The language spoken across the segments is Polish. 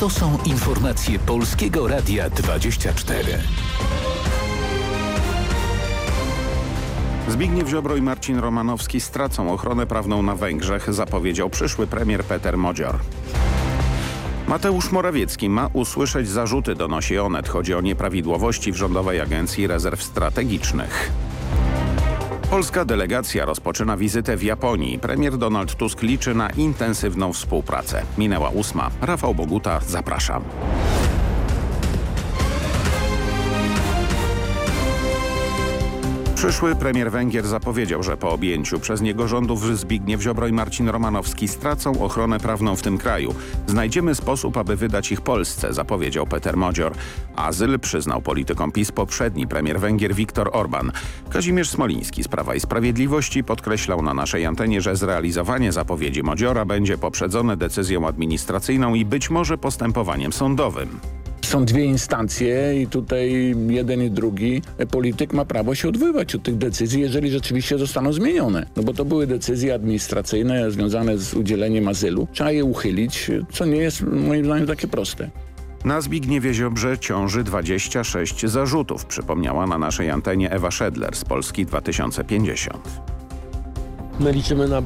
To są informacje Polskiego Radia 24. Zbigniew Ziobro i Marcin Romanowski stracą ochronę prawną na Węgrzech, zapowiedział przyszły premier Peter Modzior. Mateusz Morawiecki ma usłyszeć zarzuty, donosi Onet. Chodzi o nieprawidłowości w Rządowej Agencji Rezerw Strategicznych. Polska delegacja rozpoczyna wizytę w Japonii. Premier Donald Tusk liczy na intensywną współpracę. Minęła ósma. Rafał Boguta, zapraszam. Przyszły premier Węgier zapowiedział, że po objęciu przez niego rządów Zbigniew Ziobro i Marcin Romanowski stracą ochronę prawną w tym kraju. Znajdziemy sposób, aby wydać ich Polsce, zapowiedział Peter Modzior. Azyl przyznał politykom PiS poprzedni premier Węgier Viktor Orban. Kazimierz Smoliński z Prawa i Sprawiedliwości podkreślał na naszej antenie, że zrealizowanie zapowiedzi Modziora będzie poprzedzone decyzją administracyjną i być może postępowaniem sądowym. Są dwie instancje i tutaj jeden i drugi polityk ma prawo się odwoływać od tych decyzji, jeżeli rzeczywiście zostaną zmienione. No bo to były decyzje administracyjne związane z udzieleniem azylu. Trzeba je uchylić, co nie jest moim zdaniem takie proste. Na Zbigniewie Ziobrze ciąży 26 zarzutów, przypomniała na naszej antenie Ewa Szedler z Polski 2050. My liczymy na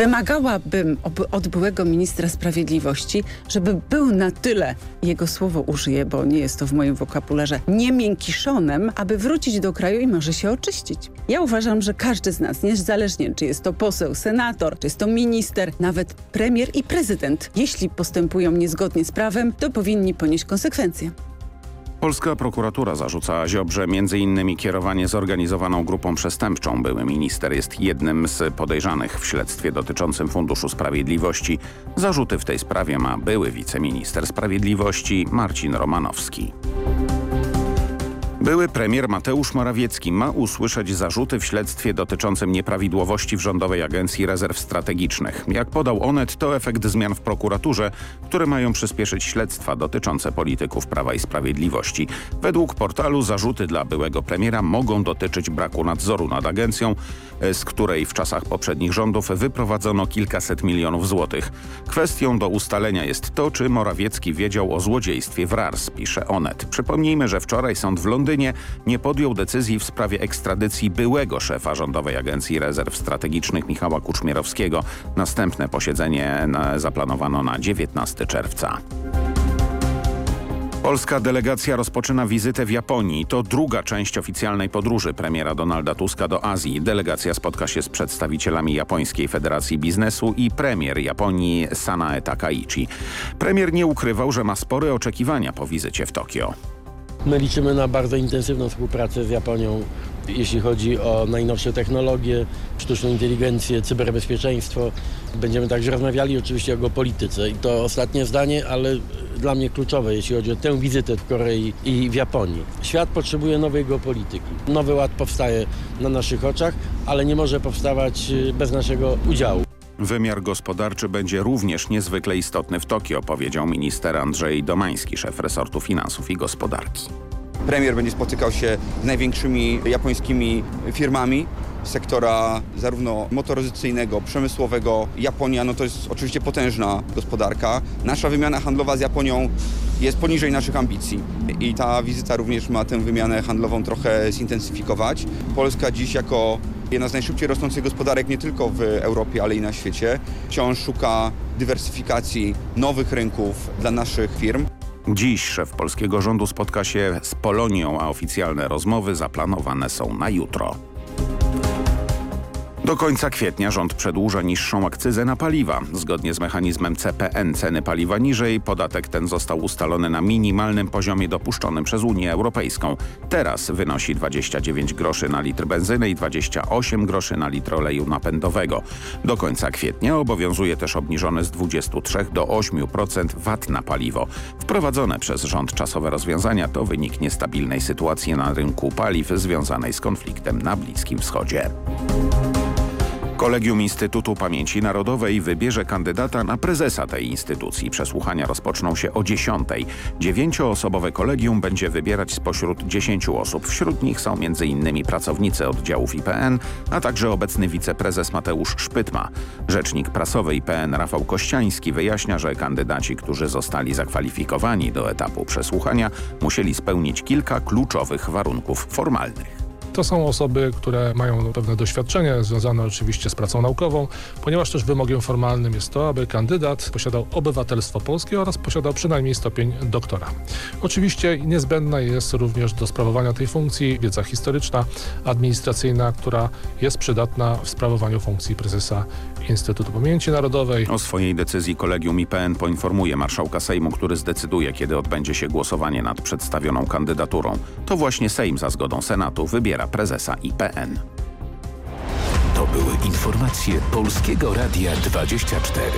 Wymagałabym od byłego ministra sprawiedliwości, żeby był na tyle, jego słowo użyję, bo nie jest to w moim wokabularze, niemiękiszonem, aby wrócić do kraju i może się oczyścić. Ja uważam, że każdy z nas, niezależnie czy jest to poseł, senator, czy jest to minister, nawet premier i prezydent, jeśli postępują niezgodnie z prawem, to powinni ponieść konsekwencje. Polska prokuratura zarzuca Ziobrze m.in. kierowanie zorganizowaną grupą przestępczą. Były minister jest jednym z podejrzanych w śledztwie dotyczącym Funduszu Sprawiedliwości. Zarzuty w tej sprawie ma były wiceminister sprawiedliwości Marcin Romanowski. Były premier Mateusz Morawiecki ma usłyszeć zarzuty w śledztwie dotyczącym nieprawidłowości w Rządowej Agencji Rezerw Strategicznych. Jak podał Onet, to efekt zmian w prokuraturze, które mają przyspieszyć śledztwa dotyczące polityków Prawa i Sprawiedliwości. Według portalu zarzuty dla byłego premiera mogą dotyczyć braku nadzoru nad agencją, z której w czasach poprzednich rządów wyprowadzono kilkaset milionów złotych. Kwestią do ustalenia jest to, czy Morawiecki wiedział o złodziejstwie w RARS, pisze Onet. Przypomnijmy, że wczoraj sąd w Londynie Londynie nie podjął decyzji w sprawie ekstradycji byłego szefa Rządowej Agencji Rezerw Strategicznych Michała Kuczmierowskiego. Następne posiedzenie zaplanowano na 19 czerwca. Polska delegacja rozpoczyna wizytę w Japonii. To druga część oficjalnej podróży premiera Donalda Tuska do Azji. Delegacja spotka się z przedstawicielami Japońskiej Federacji Biznesu i premier Japonii Sanae Takaichi. Premier nie ukrywał, że ma spore oczekiwania po wizycie w Tokio. My liczymy na bardzo intensywną współpracę z Japonią, jeśli chodzi o najnowsze technologie, sztuczną inteligencję, cyberbezpieczeństwo. Będziemy także rozmawiali oczywiście o geopolityce i to ostatnie zdanie, ale dla mnie kluczowe, jeśli chodzi o tę wizytę w Korei i w Japonii. Świat potrzebuje nowej geopolityki. Nowy ład powstaje na naszych oczach, ale nie może powstawać y, bez naszego udziału. Wymiar gospodarczy będzie również niezwykle istotny w Tokio, powiedział minister Andrzej Domański, szef resortu finansów i gospodarki. Premier będzie spotykał się z największymi japońskimi firmami sektora zarówno motoryzacyjnego, przemysłowego. Japonia no to jest oczywiście potężna gospodarka. Nasza wymiana handlowa z Japonią jest poniżej naszych ambicji i ta wizyta również ma tę wymianę handlową trochę zintensyfikować. Polska dziś jako jedna z najszybciej rosnących gospodarek nie tylko w Europie, ale i na świecie wciąż szuka dywersyfikacji nowych rynków dla naszych firm. Dziś szef polskiego rządu spotka się z Polonią, a oficjalne rozmowy zaplanowane są na jutro. Do końca kwietnia rząd przedłuża niższą akcyzę na paliwa. Zgodnie z mechanizmem CPN ceny paliwa niżej, podatek ten został ustalony na minimalnym poziomie dopuszczonym przez Unię Europejską. Teraz wynosi 29 groszy na litr benzyny i 28 groszy na litr oleju napędowego. Do końca kwietnia obowiązuje też obniżone z 23 do 8% VAT na paliwo. Wprowadzone przez rząd czasowe rozwiązania to wynik niestabilnej sytuacji na rynku paliw związanej z konfliktem na Bliskim Wschodzie. Kolegium Instytutu Pamięci Narodowej wybierze kandydata na prezesa tej instytucji. Przesłuchania rozpoczną się o 10. Dziewięcioosobowe kolegium będzie wybierać spośród 10 osób. Wśród nich są m.in. pracownicy oddziałów IPN, a także obecny wiceprezes Mateusz Szpytma. Rzecznik prasowy IPN Rafał Kościański wyjaśnia, że kandydaci, którzy zostali zakwalifikowani do etapu przesłuchania, musieli spełnić kilka kluczowych warunków formalnych. To są osoby, które mają pewne doświadczenie związane oczywiście z pracą naukową, ponieważ też wymogiem formalnym jest to, aby kandydat posiadał obywatelstwo polskie oraz posiadał przynajmniej stopień doktora. Oczywiście niezbędna jest również do sprawowania tej funkcji wiedza historyczna, administracyjna, która jest przydatna w sprawowaniu funkcji prezesa Instytutu Pamięci Narodowej. O swojej decyzji Kolegium IPN poinformuje marszałka Sejmu, który zdecyduje, kiedy odbędzie się głosowanie nad przedstawioną kandydaturą. To właśnie Sejm za zgodą Senatu wybiera prezesa IPN. To były informacje Polskiego Radia 24.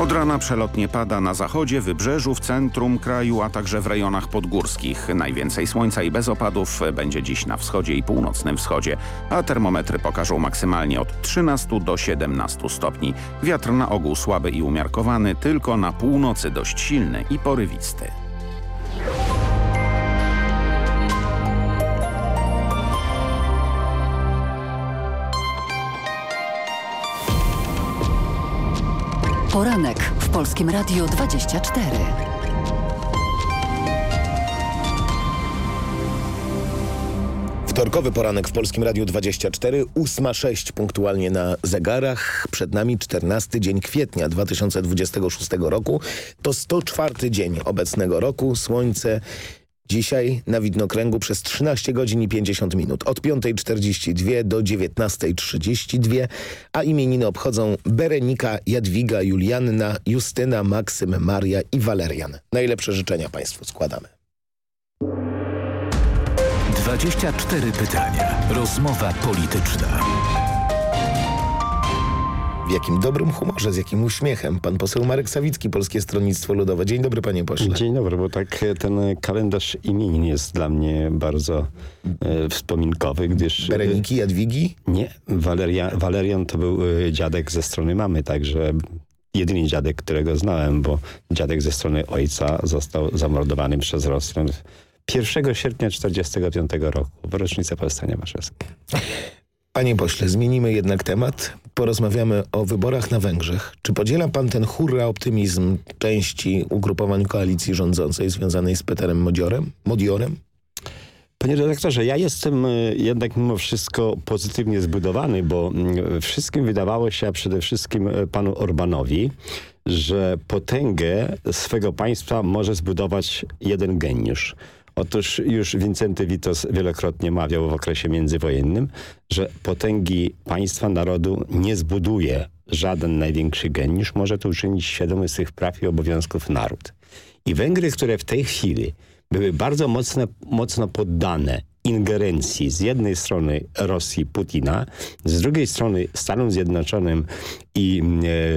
Od rana przelotnie pada na zachodzie, wybrzeżu, w centrum kraju, a także w rejonach podgórskich. Najwięcej słońca i bez opadów będzie dziś na wschodzie i północnym wschodzie, a termometry pokażą maksymalnie od 13 do 17 stopni. Wiatr na ogół słaby i umiarkowany, tylko na północy dość silny i porywisty. Poranek w Polskim Radiu 24. Wtorkowy poranek w Polskim Radiu 24, 8.06 punktualnie na zegarach. Przed nami 14 dzień kwietnia 2026 roku. To 104 dzień obecnego roku. Słońce Dzisiaj na widnokręgu przez 13 godzin i 50 minut. Od 5.42 do 19.32, a imieniny obchodzą Berenika, Jadwiga, Julianna, Justyna, Maksym, Maria i Walerian. Najlepsze życzenia Państwu składamy. 24 pytania. Rozmowa polityczna. W jakim dobrym humorze, z jakim uśmiechem. Pan poseł Marek Sawicki, Polskie Stronnictwo Ludowe. Dzień dobry panie pośle. Dzień dobry, bo tak ten kalendarz imienin jest dla mnie bardzo e, wspominkowy, gdyż... Bereniki, Jadwigi? Nie, Waleria, Walerian to był e, dziadek ze strony mamy, także jedyny dziadek, którego znałem, bo dziadek ze strony ojca został zamordowany przez Rosjan 1 sierpnia 1945 roku, w rocznicę Powstania Warszawskiego. Panie pośle, zmienimy jednak temat. Porozmawiamy o wyborach na Węgrzech. Czy podziela pan ten hurra optymizm części ugrupowań koalicji rządzącej związanej z Peterem Modiorem? Modiorem? Panie redaktorze, ja jestem y, jednak mimo wszystko pozytywnie zbudowany, bo mm, wszystkim wydawało się, a przede wszystkim y, panu Orbanowi, że potęgę swego państwa może zbudować jeden geniusz. Otóż już Wincenty Witos wielokrotnie mawiał w okresie międzywojennym, że potęgi państwa, narodu nie zbuduje żaden największy geniusz, może to uczynić świadomy swych praw i obowiązków naród. I Węgry, które w tej chwili były bardzo mocno, mocno poddane ingerencji z jednej strony Rosji Putina, z drugiej strony Stanom Zjednoczonym i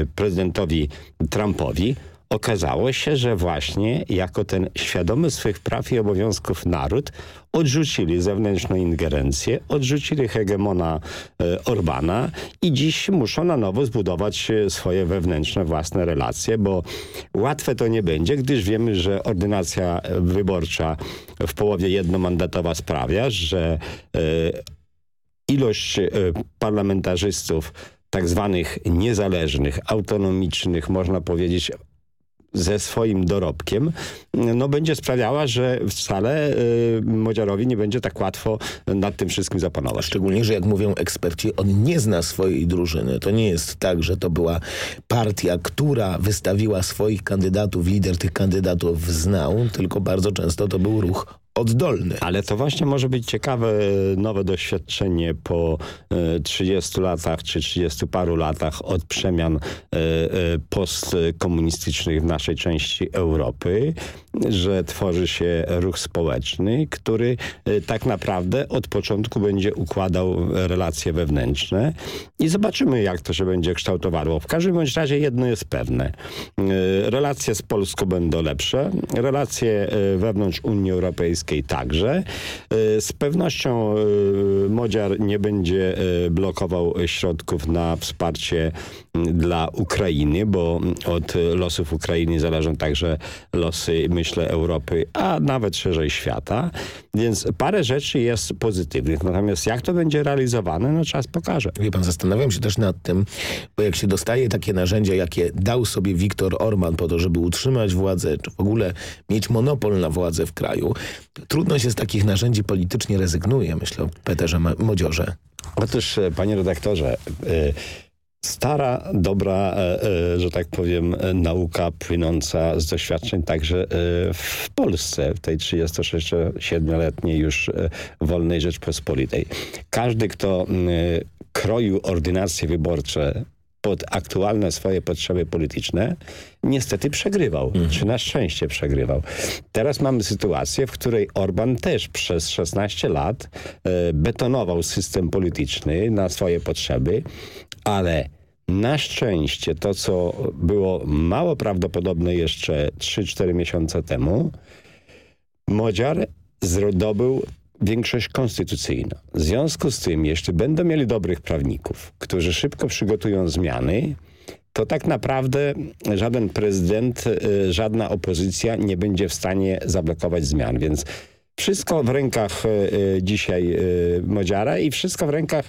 e, prezydentowi Trumpowi, okazało się, że właśnie jako ten świadomy swych praw i obowiązków naród odrzucili zewnętrzną ingerencję, odrzucili hegemona e, Orbana i dziś muszą na nowo zbudować e, swoje wewnętrzne własne relacje, bo łatwe to nie będzie, gdyż wiemy, że ordynacja wyborcza w połowie jednomandatowa sprawia, że e, ilość e, parlamentarzystów tak zwanych niezależnych, autonomicznych, można powiedzieć ze swoim dorobkiem, no będzie sprawiała, że wcale y, Modziarowi nie będzie tak łatwo nad tym wszystkim zapanować. Szczególnie, że jak mówią eksperci, on nie zna swojej drużyny. To nie jest tak, że to była partia, która wystawiła swoich kandydatów, lider tych kandydatów znał, tylko bardzo często to był ruch oddolny. Ale to właśnie może być ciekawe nowe doświadczenie po 30 e, latach czy 30 paru latach od przemian e, e, postkomunistycznych w naszej części Europy, że tworzy się ruch społeczny, który e, tak naprawdę od początku będzie układał relacje wewnętrzne i zobaczymy, jak to się będzie kształtowało. W każdym bądź razie jedno jest pewne. E, relacje z Polską będą lepsze, relacje wewnątrz Unii Europejskiej także. Z pewnością Modziar nie będzie blokował środków na wsparcie dla Ukrainy, bo od losów Ukrainy zależą także losy, myślę, Europy, a nawet szerzej świata. Więc parę rzeczy jest pozytywnych. Natomiast jak to będzie realizowane, no czas pokaże. Wie pan, zastanawiam się też nad tym, bo jak się dostaje takie narzędzia, jakie dał sobie Viktor Orban po to, żeby utrzymać władzę, czy w ogóle mieć monopol na władzę w kraju, trudno się z takich narzędzi politycznie rezygnuje, myślę o Peterze Modziorze. Otóż, e, panie redaktorze, e, stara, dobra, e, że tak powiem, nauka płynąca z doświadczeń także w Polsce, w tej 36-letniej już wolnej Rzeczpospolitej. Każdy, kto kroił ordynacje wyborcze pod aktualne swoje potrzeby polityczne, niestety przegrywał, mhm. czy na szczęście przegrywał. Teraz mamy sytuację, w której Orban też przez 16 lat e, betonował system polityczny na swoje potrzeby, ale na szczęście to, co było mało prawdopodobne jeszcze 3-4 miesiące temu, Modziar zdobył większość konstytucyjną. W związku z tym, jeśli będą mieli dobrych prawników, którzy szybko przygotują zmiany, to tak naprawdę żaden prezydent, y, żadna opozycja nie będzie w stanie zablokować zmian. Więc wszystko w rękach y, y, dzisiaj Modziara i wszystko w rękach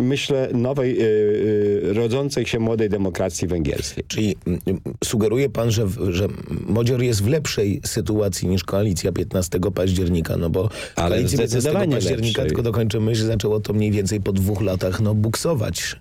myślę, nowej, yy, rodzącej się młodej demokracji węgierskiej. Czyli yy, sugeruje pan, że, że Modzior jest w lepszej sytuacji niż koalicja 15 października, no bo Ale koalicja 15 października, lepszej. tylko dokończymy myśl, zaczęło to mniej więcej po dwóch latach no, buksować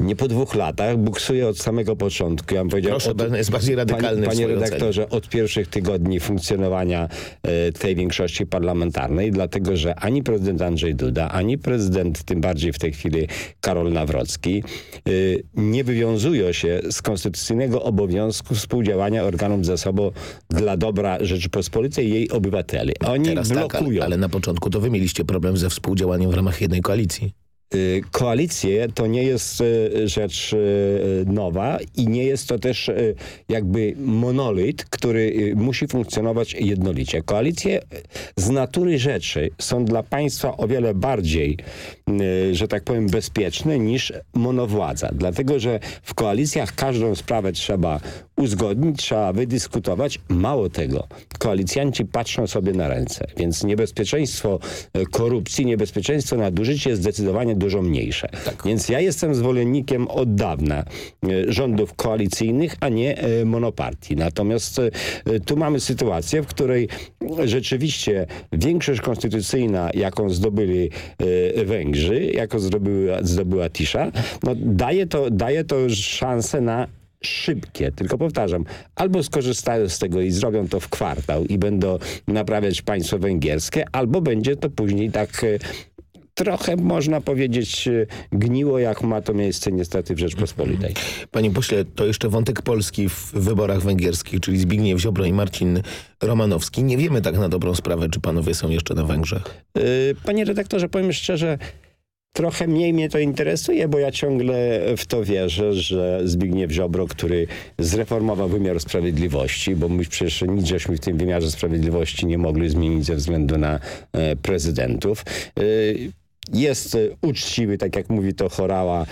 nie po dwóch latach, buksuje od samego początku. Ja bym powiedział, Proszę, od, jest bardziej radykalny Panie, panie redaktorze, od pierwszych tygodni funkcjonowania e, tej większości parlamentarnej, dlatego że ani prezydent Andrzej Duda, ani prezydent, tym bardziej w tej chwili Karol Nawrocki, e, nie wywiązują się z konstytucyjnego obowiązku współdziałania organów zasobu dla dobra Rzeczypospolitej i jej obywateli. Oni Teraz blokują. Tak, ale na początku to wy mieliście problem ze współdziałaniem w ramach jednej koalicji. Y, koalicje to nie jest y, rzecz y, nowa i nie jest to też jakby monolit, który musi funkcjonować jednolicie. Koalicje z natury rzeczy są dla państwa o wiele bardziej, że tak powiem, bezpieczne niż monowładza. Dlatego, że w koalicjach każdą sprawę trzeba uzgodnić, trzeba wydyskutować. Mało tego, koalicjanci patrzą sobie na ręce, więc niebezpieczeństwo korupcji, niebezpieczeństwo nadużyć jest zdecydowanie dużo mniejsze. Tak. Więc ja jestem zwolennikiem od dawna e, rządów koalicyjnych, a nie e, monopartii. Natomiast e, tu mamy sytuację, w której rzeczywiście większość konstytucyjna, jaką zdobyli Węgrzy, jaką zdobyła, zdobyła Tisza, no daje, to, daje to szansę na szybkie, tylko powtarzam, albo skorzystają z tego i zrobią to w kwartał i będą naprawiać państwo węgierskie, albo będzie to później tak trochę można powiedzieć e, gniło, jak ma to miejsce niestety w Rzeczpospolitej. Panie pośle, to jeszcze wątek Polski w wyborach węgierskich, czyli Zbigniew Ziobro i Marcin Romanowski. Nie wiemy tak na dobrą sprawę, czy panowie są jeszcze na Węgrzech. E, panie redaktorze, powiem szczerze, Trochę mniej mnie to interesuje, bo ja ciągle w to wierzę, że Zbigniew Ziobro, który zreformował wymiar sprawiedliwości, bo my przecież nic żeśmy w tym wymiarze sprawiedliwości nie mogli zmienić ze względu na e, prezydentów. E, jest uczciwy, tak jak mówi to Chorała,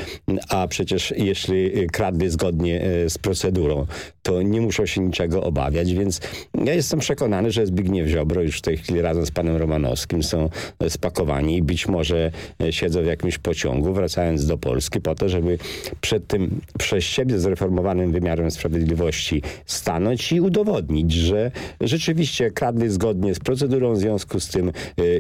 a przecież jeśli kradnie zgodnie e, z procedurą, to nie muszą się niczego obawiać, więc ja jestem przekonany, że Zbigniew Ziobro już w tej chwili razem z panem Romanowskim są spakowani i być może siedzą w jakimś pociągu, wracając do Polski po to, żeby przed tym przez siebie zreformowanym wymiarem sprawiedliwości stanąć i udowodnić, że rzeczywiście kradli zgodnie z procedurą, w związku z tym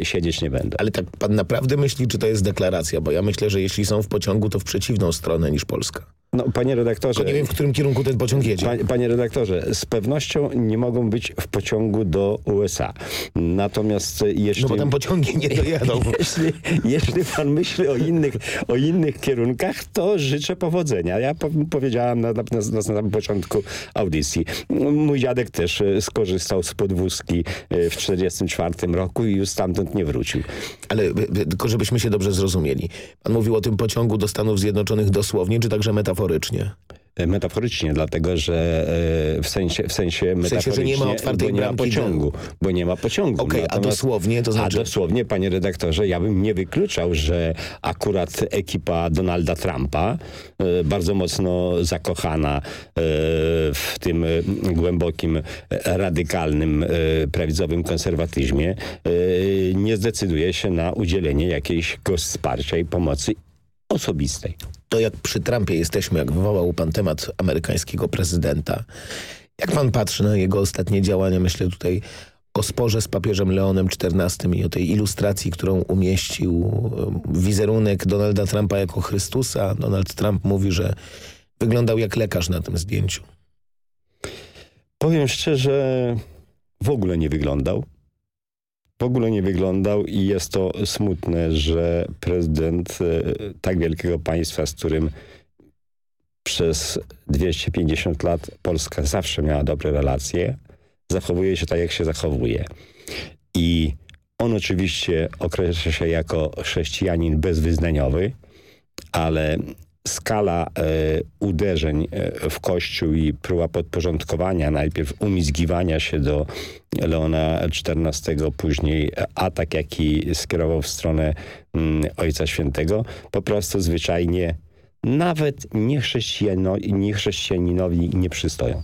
siedzieć nie będą. Ale tak pan naprawdę myśli, czy to jest deklaracja, bo ja myślę, że jeśli są w pociągu, to w przeciwną stronę niż Polska. No, panie redaktorze... Nie wiem, w którym kierunku ten pociąg jedzie. Panie, panie redaktorze, z pewnością nie mogą być w pociągu do USA. Natomiast jeśli... No bo tam pociągi nie dojadą. jeśli, jeśli pan myśli o innych, o innych kierunkach, to życzę powodzenia. Ja po, powiedziałam na, na, na, na samym początku audycji. Mój dziadek też e, skorzystał z podwózki e, w 1944 roku i już stamtąd nie wrócił. Ale tylko żebyśmy się dobrze zrozumieli. Pan mówił o tym pociągu do Stanów Zjednoczonych dosłownie, czy także metaforycznie? E, metaforycznie, dlatego że w sensie, w sensie w sensie, że nie ma otwartej bo nie ma pociągu, do... bo nie ma pociągu. Okej, okay, a dosłownie to znaczy... A dosłownie, panie redaktorze, ja bym nie wykluczał, że akurat ekipa Donalda Trumpa, bardzo mocno zakochana w tym głębokim, radykalnym, prawicowym konserwatyzmie, nie zdecyduje się na udzielenie jakiejś wsparcia i pomocy osobistej. To jak przy Trumpie jesteśmy, jak wywołał pan temat amerykańskiego prezydenta, jak pan patrzy na jego ostatnie działania, myślę tutaj o sporze z papieżem Leonem XIV i o tej ilustracji, którą umieścił wizerunek Donalda Trumpa jako Chrystusa. Donald Trump mówi, że wyglądał jak lekarz na tym zdjęciu. Powiem szczerze, w ogóle nie wyglądał w ogóle nie wyglądał i jest to smutne, że prezydent e, tak wielkiego państwa, z którym przez 250 lat Polska zawsze miała dobre relacje, zachowuje się tak, jak się zachowuje. I on oczywiście określa się jako chrześcijanin bezwyznaniowy, ale skala e, uderzeń e, w Kościół i próba podporządkowania, najpierw umizgiwania się do Leona XIV, później atak, jaki skierował w stronę mm, Ojca Świętego, po prostu zwyczajnie nawet niechrześcijaninowi nie przystoją.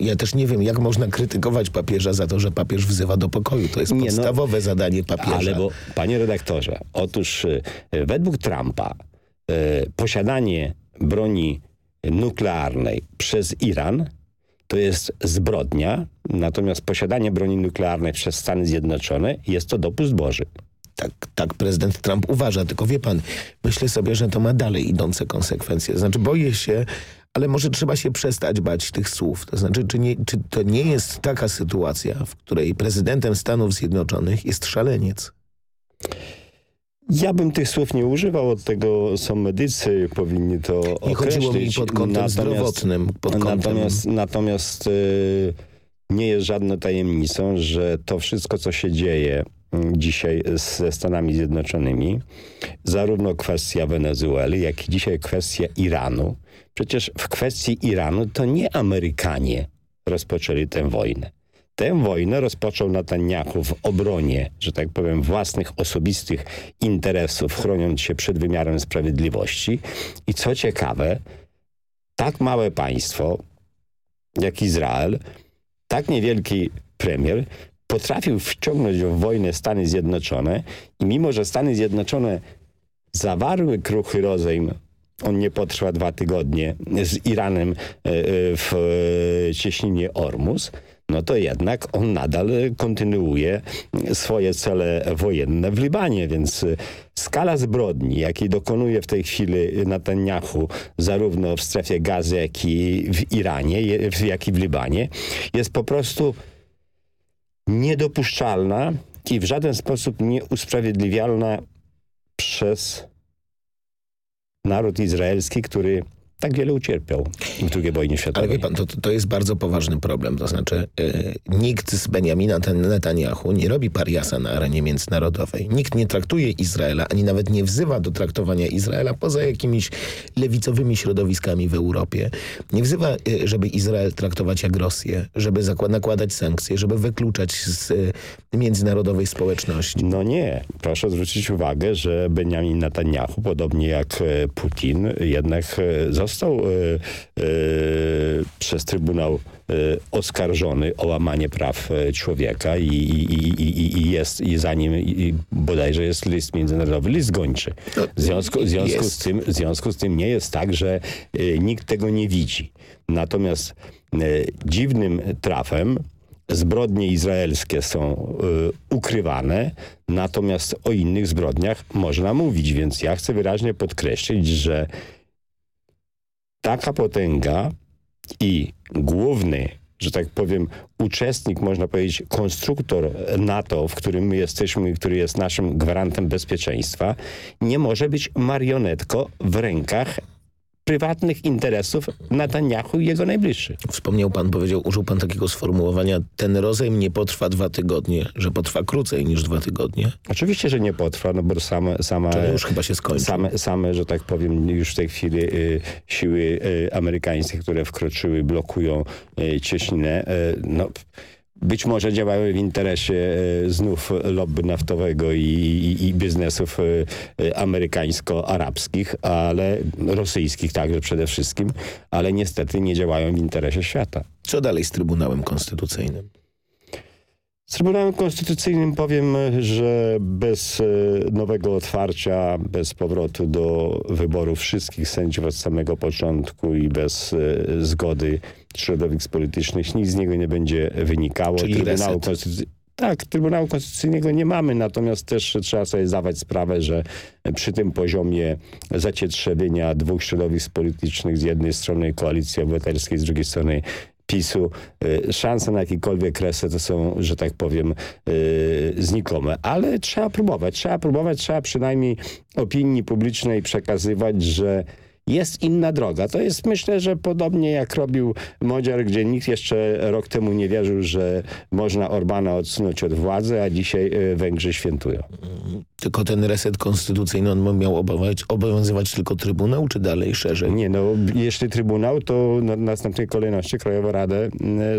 Ja też nie wiem, jak można krytykować papieża za to, że papież wzywa do pokoju. To jest nie, no, podstawowe no, zadanie papieża. Ale bo, panie redaktorze, otóż e, według Trumpa posiadanie broni nuklearnej przez Iran to jest zbrodnia, natomiast posiadanie broni nuklearnej przez Stany Zjednoczone jest to dopust Boży. Tak, tak prezydent Trump uważa, tylko wie pan, myślę sobie, że to ma dalej idące konsekwencje. Znaczy boję się, ale może trzeba się przestać bać tych słów. To znaczy, czy, nie, czy to nie jest taka sytuacja, w której prezydentem Stanów Zjednoczonych jest szaleniec? Ja bym tych słów nie używał, od tego są medycy, powinni to nie określić. chodziło mi pod kątem natomiast, zdrowotnym. Pod kątem... Natomiast, natomiast yy, nie jest żadną tajemnicą, że to wszystko, co się dzieje mm, dzisiaj ze Stanami Zjednoczonymi, zarówno kwestia Wenezueli, jak i dzisiaj kwestia Iranu. Przecież w kwestii Iranu to nie Amerykanie rozpoczęli tę wojnę. Tę wojnę rozpoczął Netanyahu w obronie, że tak powiem, własnych osobistych interesów, chroniąc się przed wymiarem sprawiedliwości. I co ciekawe, tak małe państwo jak Izrael, tak niewielki premier potrafił wciągnąć w wojnę Stany Zjednoczone i mimo, że Stany Zjednoczone zawarły kruchy rozejm on nie potrwa dwa tygodnie z Iranem e, e, w e, cieśninie Ormus, no to jednak on nadal kontynuuje swoje cele wojenne w Libanie, więc skala zbrodni, jakiej dokonuje w tej chwili Netanyahu zarówno w strefie gazy, jak i w Iranie, jak i w Libanie, jest po prostu niedopuszczalna i w żaden sposób nieusprawiedliwialna przez naród izraelski, który tak wiele ucierpiał w II wojnie światowej. Ale wie pan, to, to jest bardzo poważny problem. To znaczy yy, nikt z Benjamina Netanyahu nie robi pariasa na arenie międzynarodowej. Nikt nie traktuje Izraela, ani nawet nie wzywa do traktowania Izraela poza jakimiś lewicowymi środowiskami w Europie. Nie wzywa, yy, żeby Izrael traktować jak Rosję, żeby nakładać sankcje, żeby wykluczać z yy, międzynarodowej społeczności. No nie. Proszę zwrócić uwagę, że Benjamin Netanyahu, podobnie jak Putin, jednak został został e, e, przez Trybunał e, oskarżony o łamanie praw człowieka i, i, i, i jest i za nim i bodajże jest list międzynarodowy, list gończy. W związku, w związku, z, tym, w związku z tym nie jest tak, że nikt tego nie widzi. Natomiast dziwnym trafem zbrodnie izraelskie są y, ukrywane, natomiast o innych zbrodniach można mówić, więc ja chcę wyraźnie podkreślić, że taka potęga i główny że tak powiem, uczestnik, można powiedzieć, konstruktor NATO, w którym my jesteśmy, który jest naszym gwarantem bezpieczeństwa, nie może być marionetką w rękach prywatnych interesów Netanyahu i jego najbliższych. Wspomniał pan, powiedział, użył pan takiego sformułowania, ten rozejm nie potrwa dwa tygodnie, że potrwa krócej niż dwa tygodnie? Oczywiście, że nie potrwa, no bo same, sama, Czyli już chyba się skończy. Same, same, że tak powiem, już w tej chwili y, siły y, amerykańskie, które wkroczyły, blokują y, Cieśninę, y, no być może działały w interesie e, znów lobby naftowego i, i, i biznesów e, e, amerykańsko-arabskich, ale rosyjskich także przede wszystkim, ale niestety nie działają w interesie świata. Co dalej z Trybunałem Konstytucyjnym? Z Trybunałem Konstytucyjnym powiem, że bez nowego otwarcia, bez powrotu do wyboru wszystkich sędziów od samego początku i bez zgody środowisk politycznych, nic z niego nie będzie wynikało. Czyli Trybunału Konstytucyjnego tak, Trybunału Konstytucyjnego nie mamy, natomiast też trzeba sobie zdawać sprawę, że przy tym poziomie zacietrzewienia dwóch środowisk politycznych, z jednej strony Koalicji Obywatelskiej, z drugiej strony PiSu, y, szanse na jakikolwiek reset to są, że tak powiem, yy, znikome. Ale trzeba próbować, trzeba próbować, trzeba przynajmniej opinii publicznej przekazywać, że jest inna droga. To jest myślę, że podobnie jak robił Modziar, gdzie nikt jeszcze rok temu nie wierzył, że można Orbana odsunąć od władzy, a dzisiaj e, Węgrzy świętują. Tylko ten reset konstytucyjny on miał obowiązywać tylko Trybunał, czy dalej szerzej? Nie, no jeśli Trybunał, to na następnej kolejności Krajowa Radę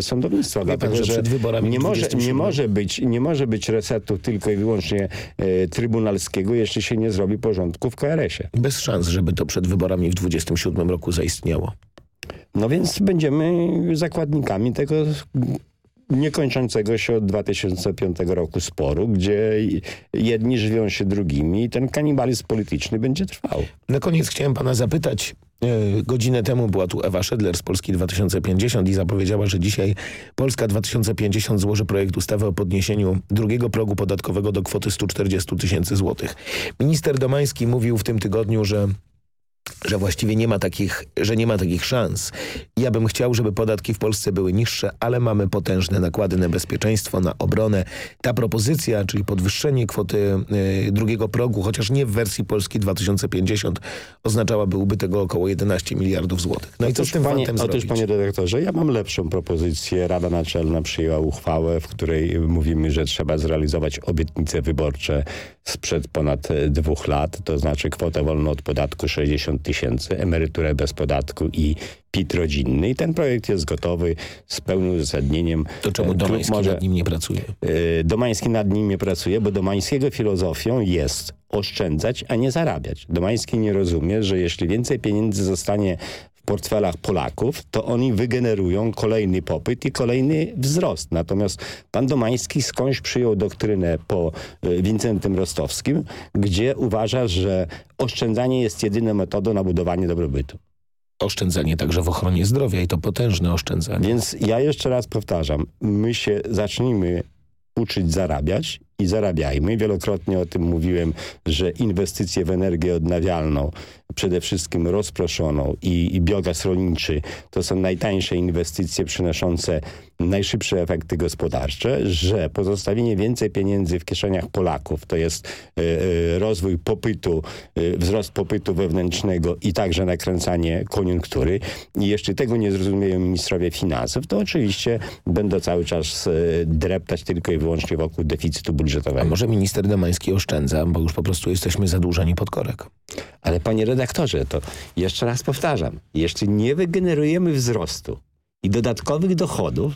Sądownictwa. Wie dlatego, pan, że przed wyborami nie może, nie, może być, nie może być resetu tylko i wyłącznie e, trybunalskiego, jeśli się nie zrobi porządku w KRS-ie. Bez szans, żeby to przed wyborami 27 roku zaistniało. No więc będziemy zakładnikami tego niekończącego się od 2005 roku sporu, gdzie jedni żywią się drugimi i ten kanibalizm polityczny będzie trwał. Na koniec chciałem pana zapytać, e, Godzinę temu była tu Ewa Szedler z Polski 2050 i zapowiedziała, że dzisiaj Polska 2050 złoży projekt ustawy o podniesieniu drugiego progu podatkowego do kwoty 140 tysięcy złotych. Minister Domański mówił w tym tygodniu, że że właściwie nie ma takich, że nie ma takich szans. Ja bym chciał, żeby podatki w Polsce były niższe, ale mamy potężne nakłady na bezpieczeństwo, na obronę. Ta propozycja, czyli podwyższenie kwoty y, drugiego progu, chociaż nie w wersji Polski 2050, oznaczałaby ubytek około 11 miliardów złotych. No otóż, i co z tym panie, Otóż, zrobić? panie dyrektorze, ja mam lepszą propozycję. Rada Naczelna przyjęła uchwałę, w której mówimy, że trzeba zrealizować obietnice wyborcze sprzed ponad dwóch lat, to znaczy kwotę wolną od podatku 60 tysięcy, emeryturę bez podatku i PIT rodzinny. I ten projekt jest gotowy z pełnym uzasadnieniem. To czemu e, Domański może, nad nim nie pracuje? E, Domański nad nim nie pracuje, bo Domańskiego filozofią jest oszczędzać, a nie zarabiać. Domański nie rozumie, że jeśli więcej pieniędzy zostanie portfelach Polaków, to oni wygenerują kolejny popyt i kolejny wzrost. Natomiast pan Domański skądś przyjął doktrynę po e, Wincentym Rostowskim, gdzie uważa, że oszczędzanie jest jedyną metodą na budowanie dobrobytu oszczędzanie także w ochronie zdrowia i to potężne oszczędzanie. Więc ja jeszcze raz powtarzam, my się zacznijmy uczyć zarabiać i zarabiajmy. Wielokrotnie o tym mówiłem, że inwestycje w energię odnawialną, przede wszystkim rozproszoną i, i biogaz rolniczy, to są najtańsze inwestycje przynoszące najszybsze efekty gospodarcze, że pozostawienie więcej pieniędzy w kieszeniach Polaków, to jest y, y, rozwój popytu, y, wzrost popytu wewnętrznego i także nakręcanie koniunktury i jeszcze tego nie zrozumieją ministrowie finansów, to oczywiście będą cały czas dreptać tylko i wyłącznie wokół deficytu budżetowego. A może minister Domański oszczędza, bo już po prostu jesteśmy zadłużeni pod korek. Ale panie redaktorze, to jeszcze raz powtarzam, jeśli nie wygenerujemy wzrostu i dodatkowych dochodów,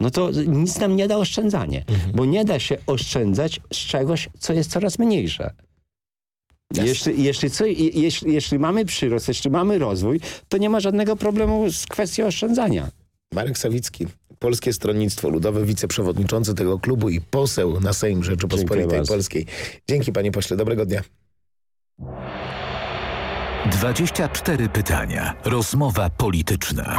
no to nic nam nie da oszczędzanie, mhm. bo nie da się oszczędzać z czegoś, co jest coraz mniejsze. Jeśli, jeśli, co, jeśli, jeśli mamy przyrost, jeśli mamy rozwój, to nie ma żadnego problemu z kwestią oszczędzania. Marek Sawicki, Polskie Stronnictwo Ludowe, wiceprzewodniczący tego klubu i poseł na Sejm Rzeczypospolitej Polskiej. Dzięki panie pośle, dobrego dnia. 24 pytania. Rozmowa polityczna.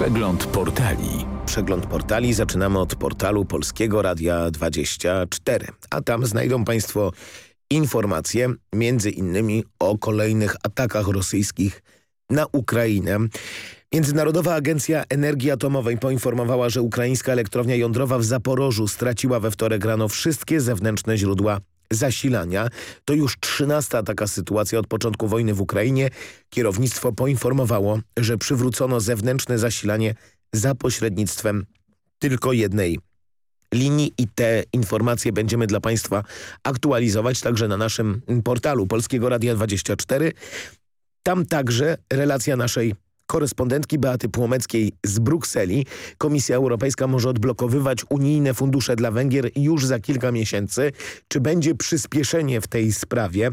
Przegląd portali. Przegląd portali zaczynamy od portalu Polskiego Radia 24, a tam znajdą Państwo informacje między innymi o kolejnych atakach rosyjskich na Ukrainę. Międzynarodowa Agencja Energii Atomowej poinformowała, że ukraińska elektrownia jądrowa w Zaporożu straciła we wtorek rano wszystkie zewnętrzne źródła zasilania. To już trzynasta taka sytuacja od początku wojny w Ukrainie. Kierownictwo poinformowało, że przywrócono zewnętrzne zasilanie za pośrednictwem tylko jednej linii i te informacje będziemy dla Państwa aktualizować także na naszym portalu Polskiego Radia 24. Tam także relacja naszej korespondentki Beaty Płomeckiej z Brukseli. Komisja Europejska może odblokowywać unijne fundusze dla Węgier już za kilka miesięcy. Czy będzie przyspieszenie w tej sprawie?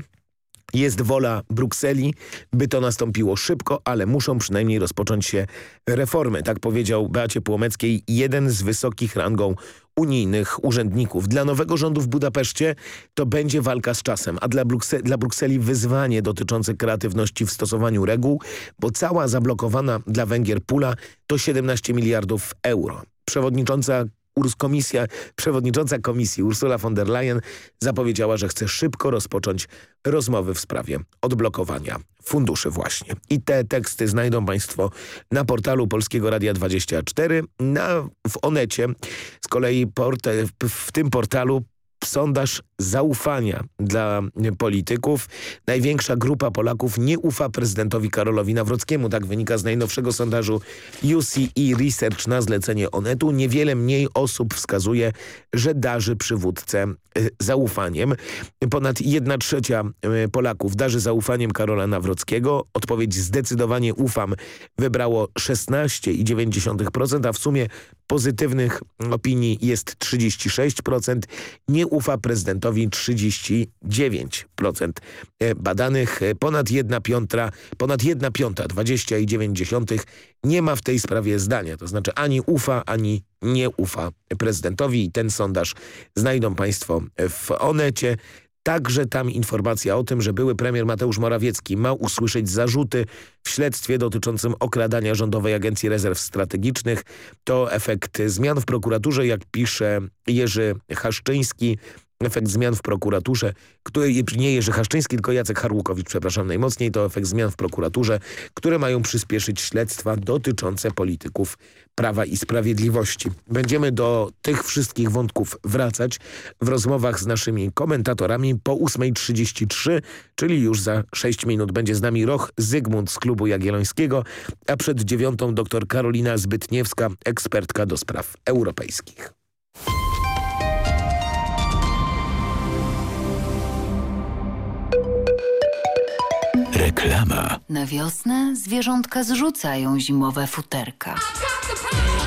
Jest wola Brukseli, by to nastąpiło szybko, ale muszą przynajmniej rozpocząć się reformy. Tak powiedział Beacie Płomeckiej, jeden z wysokich rangą unijnych urzędników. Dla nowego rządu w Budapeszcie to będzie walka z czasem, a dla, Brukse dla Brukseli wyzwanie dotyczące kreatywności w stosowaniu reguł, bo cała zablokowana dla Węgier pula to 17 miliardów euro. Przewodnicząca Komisja, przewodnicząca komisji Ursula von der Leyen zapowiedziała, że chce szybko rozpocząć rozmowy w sprawie odblokowania funduszy właśnie. I te teksty znajdą Państwo na portalu Polskiego Radia 24. Na, w Onecie z kolei port, w tym portalu sondaż zaufania dla polityków. Największa grupa Polaków nie ufa prezydentowi Karolowi Nawrockiemu. Tak wynika z najnowszego sondażu UCE Research na zlecenie Onetu. Niewiele mniej osób wskazuje, że darzy przywódcę e, zaufaniem. Ponad jedna trzecia e, Polaków darzy zaufaniem Karola Nawrockiego. Odpowiedź zdecydowanie ufam wybrało 16,9%, a w sumie pozytywnych opinii jest 36%, nie ufa prezydentowi 39% e, badanych, e, ponad 1 piąta, ponad 1 piąta, 20,9 nie ma w tej sprawie zdania, to znaczy ani ufa, ani nie ufa prezydentowi i ten sondaż znajdą Państwo w Onecie. Także tam informacja o tym, że były premier Mateusz Morawiecki ma usłyszeć zarzuty w śledztwie dotyczącym okradania Rządowej Agencji Rezerw Strategicznych. To efekt zmian w prokuraturze, jak pisze Jerzy Haszczyński, efekt zmian w prokuraturze, który nie Jerzy Haszczyński, tylko Jacek Harłukowicz, przepraszam najmocniej, to efekt zmian w prokuraturze, które mają przyspieszyć śledztwa dotyczące polityków Prawa i Sprawiedliwości. Będziemy do tych wszystkich wątków wracać w rozmowach z naszymi komentatorami po 8.33, czyli już za 6 minut będzie z nami Roch Zygmunt z Klubu Jagiellońskiego, a przed dziewiątą dr Karolina Zbytniewska, ekspertka do spraw europejskich. Reklama. Na wiosnę zwierzątka zrzucają zimowe futerka.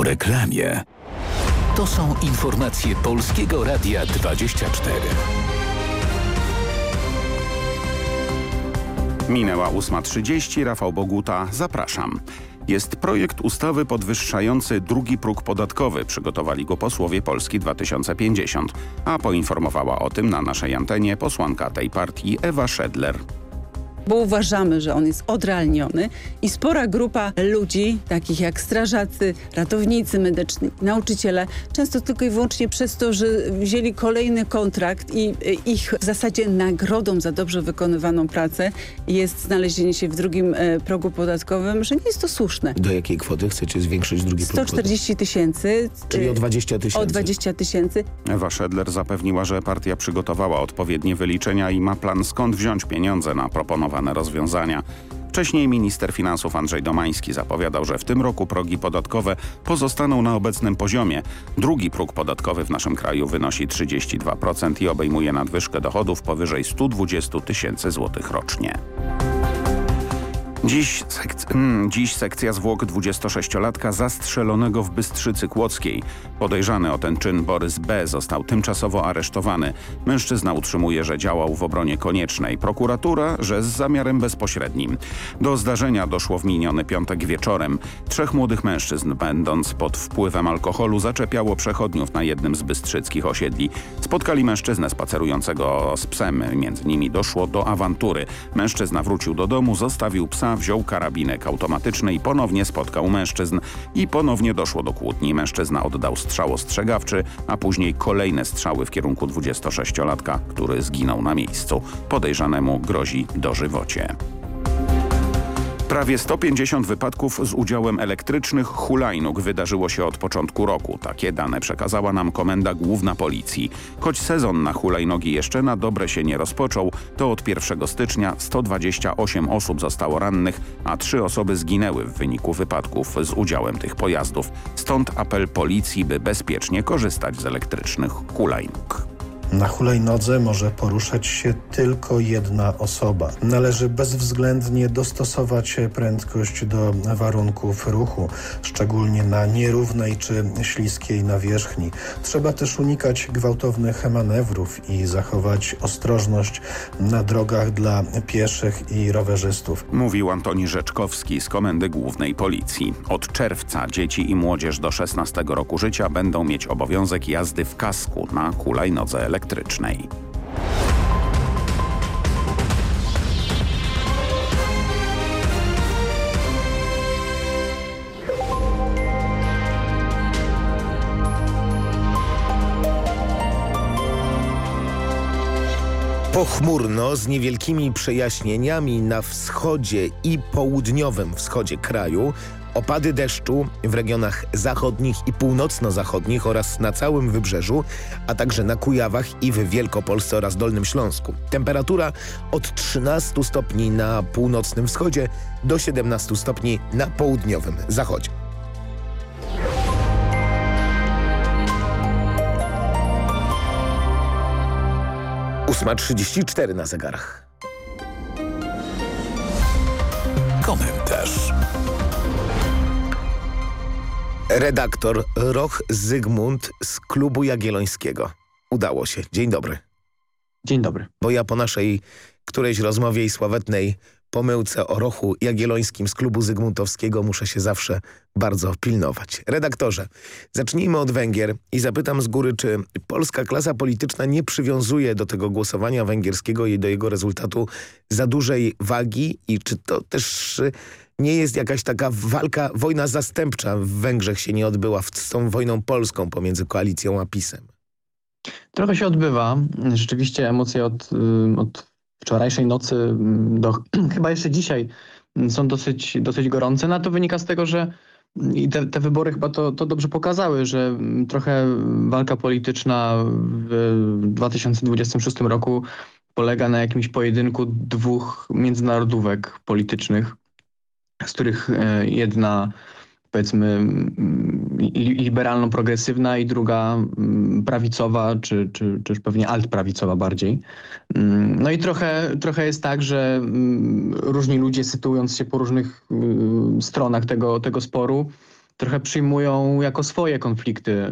Po reklamie. To są informacje Polskiego Radia 24. Minęła 8.30, Rafał Boguta, zapraszam. Jest projekt ustawy podwyższający drugi próg podatkowy. Przygotowali go posłowie Polski 2050. A poinformowała o tym na naszej antenie posłanka tej partii Ewa Szedler bo uważamy, że on jest odrealniony i spora grupa ludzi, takich jak strażacy, ratownicy medyczni, nauczyciele, często tylko i wyłącznie przez to, że wzięli kolejny kontrakt i ich w zasadzie nagrodą za dobrze wykonywaną pracę jest znalezienie się w drugim e, progu podatkowym, że nie jest to słuszne. Do jakiej kwoty chcecie zwiększyć drugi próg 140 tysięcy. Czyli o 20 tysięcy. O 20 tysięcy. Ewa Szedler zapewniła, że partia przygotowała odpowiednie wyliczenia i ma plan skąd wziąć pieniądze na proponowane rozwiązania. Wcześniej minister finansów Andrzej Domański zapowiadał, że w tym roku progi podatkowe pozostaną na obecnym poziomie. Drugi próg podatkowy w naszym kraju wynosi 32% i obejmuje nadwyżkę dochodów powyżej 120 tysięcy złotych rocznie. Dziś, mm, dziś sekcja zwłok 26-latka zastrzelonego w Bystrzycy Kłodzkiej. Podejrzany o ten czyn Borys B. został tymczasowo aresztowany. Mężczyzna utrzymuje, że działał w obronie koniecznej. Prokuratura, że z zamiarem bezpośrednim. Do zdarzenia doszło w miniony piątek wieczorem. Trzech młodych mężczyzn, będąc pod wpływem alkoholu, zaczepiało przechodniów na jednym z bystrzyckich osiedli. Spotkali mężczyznę spacerującego z psem. Między nimi doszło do awantury. Mężczyzna wrócił do domu, zostawił psa wziął karabinek automatyczny i ponownie spotkał mężczyzn. I ponownie doszło do kłótni. Mężczyzna oddał strzał ostrzegawczy, a później kolejne strzały w kierunku 26-latka, który zginął na miejscu. Podejrzanemu grozi dożywocie. Prawie 150 wypadków z udziałem elektrycznych hulajnóg wydarzyło się od początku roku. Takie dane przekazała nam Komenda Główna Policji. Choć sezon na hulajnogi jeszcze na dobre się nie rozpoczął, to od 1 stycznia 128 osób zostało rannych, a 3 osoby zginęły w wyniku wypadków z udziałem tych pojazdów. Stąd apel policji, by bezpiecznie korzystać z elektrycznych hulajnóg. Na hulajnodze może poruszać się tylko jedna osoba. Należy bezwzględnie dostosować prędkość do warunków ruchu, szczególnie na nierównej czy śliskiej nawierzchni. Trzeba też unikać gwałtownych manewrów i zachować ostrożność na drogach dla pieszych i rowerzystów. Mówił Antoni Rzeczkowski z Komendy Głównej Policji. Od czerwca dzieci i młodzież do 16 roku życia będą mieć obowiązek jazdy w kasku na hulajnodze elektrycznej elektrycznej. Pochmurno z niewielkimi przejaśnieniami na wschodzie i południowym wschodzie kraju, Opady deszczu w regionach zachodnich i północno-zachodnich oraz na całym wybrzeżu, a także na Kujawach i w Wielkopolsce oraz Dolnym Śląsku. Temperatura od 13 stopni na północnym wschodzie do 17 stopni na południowym zachodzie. Ósma na zegarach. Komentarz. Redaktor Roch Zygmunt z Klubu Jagiellońskiego. Udało się. Dzień dobry. Dzień dobry. Bo ja po naszej którejś rozmowie i sławetnej pomyłce o Rochu Jagiellońskim z klubu Zygmuntowskiego muszę się zawsze bardzo pilnować. Redaktorze, zacznijmy od Węgier i zapytam z góry, czy polska klasa polityczna nie przywiązuje do tego głosowania węgierskiego i do jego rezultatu za dużej wagi i czy to też nie jest jakaś taka walka, wojna zastępcza w Węgrzech się nie odbyła z tą wojną polską pomiędzy koalicją a PiSem? Trochę się odbywa. Rzeczywiście emocje od, od wczorajszej nocy do chyba jeszcze dzisiaj są dosyć, dosyć gorące. No to wynika z tego, że i te, te wybory chyba to, to dobrze pokazały, że trochę walka polityczna w 2026 roku polega na jakimś pojedynku dwóch międzynarodówek politycznych, z których e, jedna powiedzmy liberalno-progresywna i druga prawicowa, czy, czy, czy pewnie altprawicowa bardziej. No i trochę, trochę jest tak, że różni ludzie sytuując się po różnych stronach tego, tego sporu, trochę przyjmują jako swoje konflikty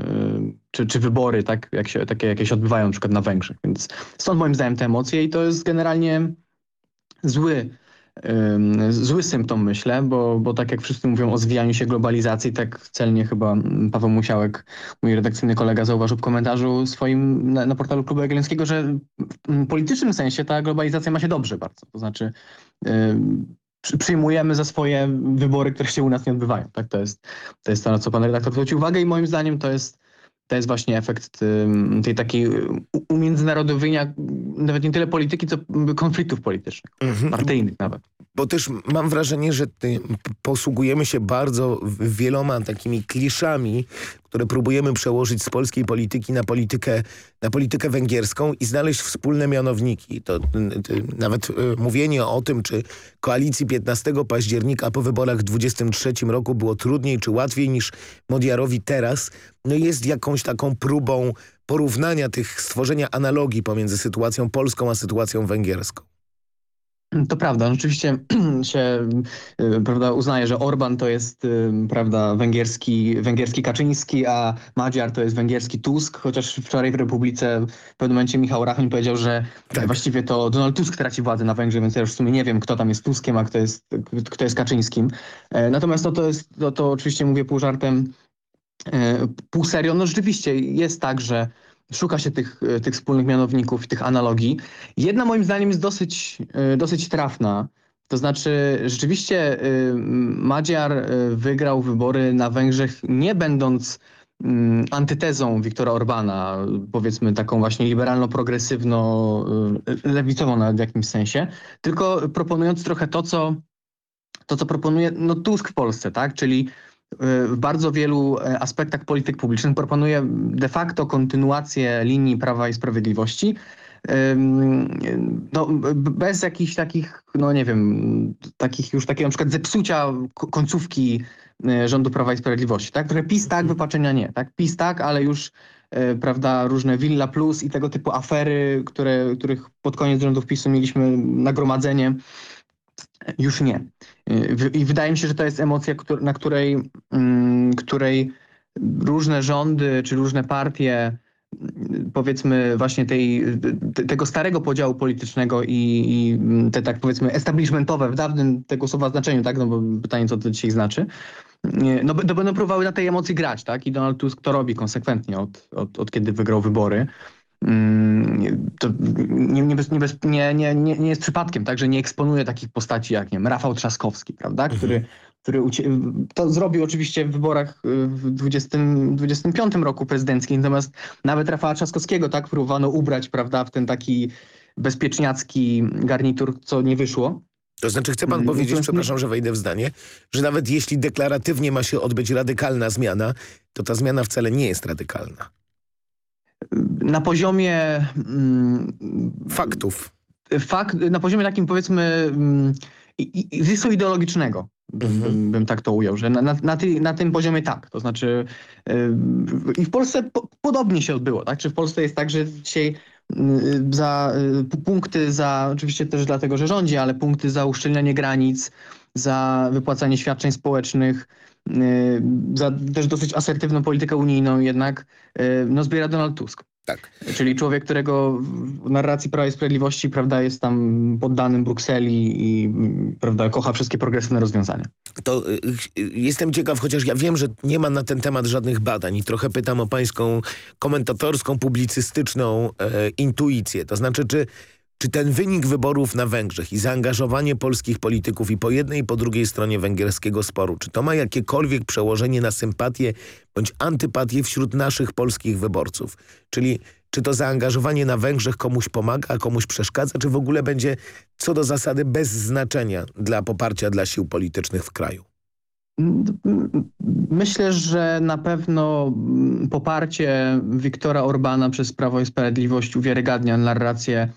czy, czy wybory, tak, jak się, takie jakieś odbywają na przykład na Węgrzech. Więc stąd moim zdaniem te emocje i to jest generalnie zły zły symptom, myślę, bo, bo tak jak wszyscy mówią o zwijaniu się globalizacji, tak celnie chyba Paweł Musiałek, mój redakcyjny kolega, zauważył w komentarzu swoim na, na portalu Klubu Jagiellońskiego, że w politycznym sensie ta globalizacja ma się dobrze bardzo. To znaczy przyjmujemy za swoje wybory, które się u nas nie odbywają. Tak? To, jest, to jest to, na co pan redaktor zwrócił uwagę i moim zdaniem to jest to jest właśnie efekt tej takiej umiędzynarodowienia nawet nie tyle polityki, co konfliktów politycznych, mhm. partyjnych nawet. Bo też mam wrażenie, że posługujemy się bardzo wieloma takimi kliszami, które próbujemy przełożyć z polskiej polityki na politykę, na politykę węgierską i znaleźć wspólne mianowniki. To, nawet y, mówienie o tym, czy koalicji 15 października po wyborach w 23 roku było trudniej czy łatwiej niż Modiarowi teraz, no jest jakąś taką próbą porównania tych, stworzenia analogii pomiędzy sytuacją polską a sytuacją węgierską. To prawda, rzeczywiście się y, prawda, uznaje, że Orban to jest y, prawda, węgierski, węgierski Kaczyński, a Madziar to jest węgierski Tusk, chociaż wczoraj w Republice w pewnym momencie Michał Rachman powiedział, że tak. właściwie to Donald Tusk traci władzę na Węgrzech, więc ja już w sumie nie wiem, kto tam jest Tuskiem, a kto jest, kto jest Kaczyńskim. E, natomiast no, to, jest, to, to oczywiście mówię pół żartem, e, pół serio. No rzeczywiście jest tak, że szuka się tych, e, tych wspólnych mianowników tych analogii. Jedna moim zdaniem jest dosyć, e, dosyć trafna. To znaczy rzeczywiście e, Madziar wygrał wybory na Węgrzech nie będąc mm, antytezą Wiktora Orbana, powiedzmy taką właśnie liberalno-progresywno, lewicową nawet w jakimś sensie, tylko proponując trochę to, co, to, co proponuje no, Tusk w Polsce, tak? czyli w bardzo wielu e, aspektach polityk publicznych proponuje de facto kontynuację linii Prawa i Sprawiedliwości, no, bez jakichś takich, no nie wiem, takich już takiego na przykład zepsucia końcówki e, rządu Prawa i Sprawiedliwości, tak? Które PiS tak, wypaczenia nie, tak? PiS tak, ale już e, prawda, różne Villa Plus i tego typu afery, które, których pod koniec rządów PiSu mieliśmy nagromadzenie, już nie. I wydaje mi się, że to jest emocja, na której, mm, której różne rządy czy różne partie powiedzmy właśnie tej, tego starego podziału politycznego i, i, te tak powiedzmy establishmentowe w dawnym tego słowa znaczeniu, tak, no bo pytanie co to dzisiaj znaczy, no, no będą próbowały na tej emocji grać, tak, i Donald Tusk to robi konsekwentnie od, od, od kiedy wygrał wybory. Mm, to nie, nie, nie, nie, nie, jest przypadkiem, tak, że nie eksponuje takich postaci jak nie wiem, Rafał Trzaskowski, prawda, mhm. który, który to zrobił oczywiście w wyborach y, w 2025 roku prezydenckim, natomiast nawet Rafała Trzaskowskiego tak próbowano ubrać, prawda, w ten taki bezpieczniacki garnitur, co nie wyszło. To znaczy chce pan mm, powiedzieć, przepraszam, że wejdę w zdanie, że nawet jeśli deklaratywnie ma się odbyć radykalna zmiana, to ta zmiana wcale nie jest radykalna na poziomie... Mm, Faktów. Fakt, na poziomie takim powiedzmy mm, rysu ideologicznego. Bym, bym, tak to ujął, że na, na, na, ty, na, tym poziomie tak. To znaczy yy, i w Polsce po, podobnie się odbyło. Tak? Czy w Polsce jest tak, że dzisiaj yy, za yy, punkty za, oczywiście też dlatego, że rządzi, ale punkty za uszczelnianie granic, za wypłacanie świadczeń społecznych, za też dosyć asertywną politykę unijną jednak no, zbiera Donald Tusk. Tak. Czyli człowiek, którego w narracji Prawa i Sprawiedliwości prawda, jest tam poddanym Brukseli i prawda, kocha wszystkie progresywne rozwiązania. To y, y, jestem ciekaw, chociaż ja wiem, że nie ma na ten temat żadnych badań i trochę pytam o pańską komentatorską, publicystyczną e, intuicję. To znaczy, czy czy ten wynik wyborów na Węgrzech i zaangażowanie polskich polityków i po jednej i po drugiej stronie węgierskiego sporu, czy to ma jakiekolwiek przełożenie na sympatię bądź antypatię wśród naszych polskich wyborców? Czyli czy to zaangażowanie na Węgrzech komuś pomaga, a komuś przeszkadza, czy w ogóle będzie co do zasady bez znaczenia dla poparcia dla sił politycznych w kraju? Myślę, że na pewno poparcie Wiktora Orbana przez Prawo i Sprawiedliwość uwiarygadnia narrację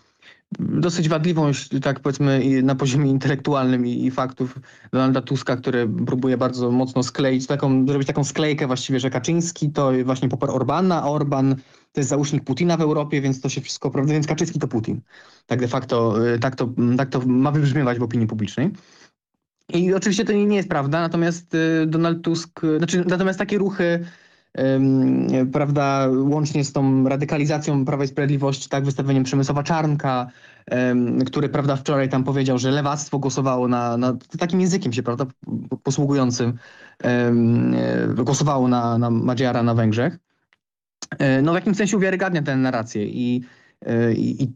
dosyć wadliwą, tak powiedzmy, na poziomie intelektualnym i, i, faktów Donalda Tuska, który próbuje bardzo mocno skleić, taką, zrobić taką sklejkę właściwie, że Kaczyński to właśnie poparł Orbana, a Orban to jest załóżnik Putina w Europie, więc to się wszystko, prawda, więc Kaczyński to Putin. Tak de facto, y, tak to, tak to ma wybrzmiewać w opinii publicznej. I oczywiście to nie, nie jest prawda, natomiast y, Donald Tusk, znaczy natomiast takie ruchy prawda, łącznie z tą radykalizacją Prawa i Sprawiedliwości, tak, wystawieniem Przemysłowa Czarnka, który, prawda, wczoraj tam powiedział, że lewactwo głosowało na, na takim językiem się, prawda, posługującym, głosowało na, na Madziara na Węgrzech. E, no w jakimś sensie uwiarygadnia tę narrację i, e, i,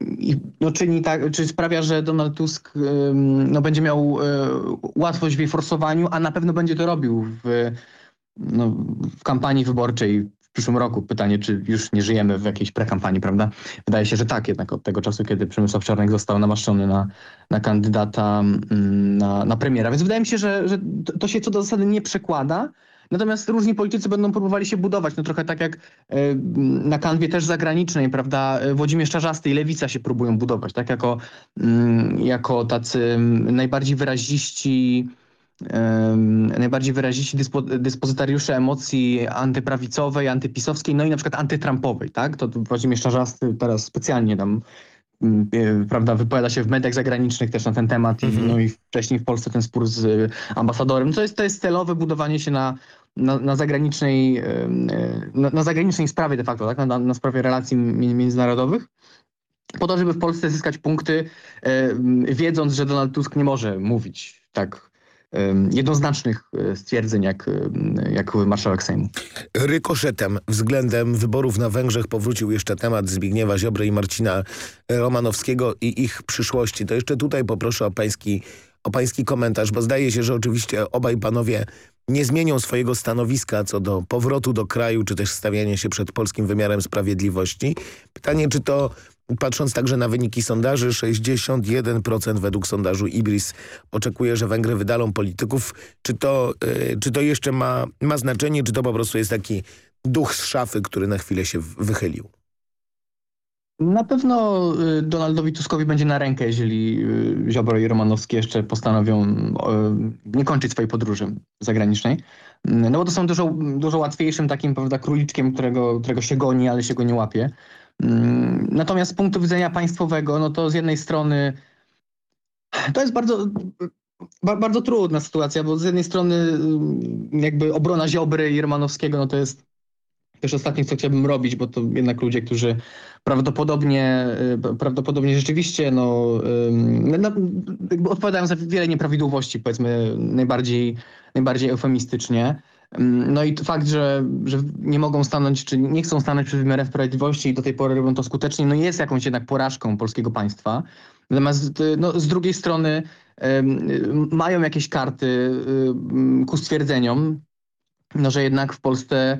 i no, czyni tak, czy sprawia, że Donald Tusk no, będzie miał e, łatwość w jej forsowaniu, a na pewno będzie to robił w no, w kampanii wyborczej w przyszłym roku. Pytanie, czy już nie żyjemy w jakiejś prekampanii, prawda? Wydaje się, że tak, jednak od tego czasu, kiedy Przemysław Czarnek został namaszczony na, na kandydata mm, na, na premiera. Więc wydaje mi się, że, że to się co do zasady nie przekłada. Natomiast różni politycy będą próbowali się budować, no trochę tak jak e, na kanwie też zagranicznej, prawda, Włodzimierz Czarzasty i Lewica się próbują budować, tak, jako, mm, jako tacy najbardziej wyraziści najbardziej wyrazici dyspo, dyspozytariusze emocji antyprawicowej, antypisowskiej, no i na przykład antytrumpowej, tak? To Włodzimierz Czarzasty teraz specjalnie tam mm, e, prawda, wypowiada się w mediach zagranicznych też na ten temat mm -hmm. no i wcześniej w Polsce ten spór z ambasadorem. To jest, to jest celowe budowanie się na, na, na zagranicznej, e, na, na, zagranicznej sprawie de facto, tak? na, na sprawie relacji międzynarodowych po to, żeby w Polsce zyskać punkty, e, wiedząc, że Donald Tusk nie może mówić tak jednoznacznych e, stwierdzeń jak, jak marszałek Sejmu. Rykoszetem względem wyborów na Węgrzech powrócił jeszcze temat Zbigniewa Ziobry i Marcina Romanowskiego i ich przyszłości. To jeszcze tutaj poproszę o pański, o pański komentarz, bo zdaje się, że oczywiście obaj panowie nie zmienią swojego stanowiska co do powrotu do kraju, czy też stawiania się przed polskim wymiarem sprawiedliwości. Pytanie, czy to Patrząc także na wyniki sondaży, 61% według sondażu Ibris oczekuje, że Węgry wydalą polityków. Czy to, yy, czy to jeszcze ma, ma znaczenie, czy to po prostu jest taki duch z szafy, który na chwilę się wychylił? Na pewno y, Donaldowi Tuskowi będzie na rękę, jeżeli y, Ziobro i Romanowski jeszcze postanowią nie kończyć swojej podróży zagranicznej. No bo to są dużo, dużo łatwiejszym takim prawda, króliczkiem, którego, którego się goni, ale się go nie łapie. Mm, natomiast z punktu widzenia państwowego, no to z jednej strony to jest bardzo, bardzo trudna sytuacja, bo z jednej strony mm, jakby obrona Ziobry i Romanowskiego, no to jest też ostatnie, co chciałbym robić, bo to jednak ludzie, którzy prawdopodobnie, y, prawdopodobnie rzeczywiście no, no, odpowiadają za wiele nieprawidłowości, powiedzmy najbardziej, najbardziej eufemistycznie. No i fakt, że, że nie mogą stanąć, czy nie chcą stanąć przed wymiarem sprawiedliwości i do tej pory robią to skutecznie, no jest jakąś jednak porażką polskiego państwa. Natomiast no, z drugiej strony mają jakieś karty ku stwierdzeniom, no, że jednak w Polsce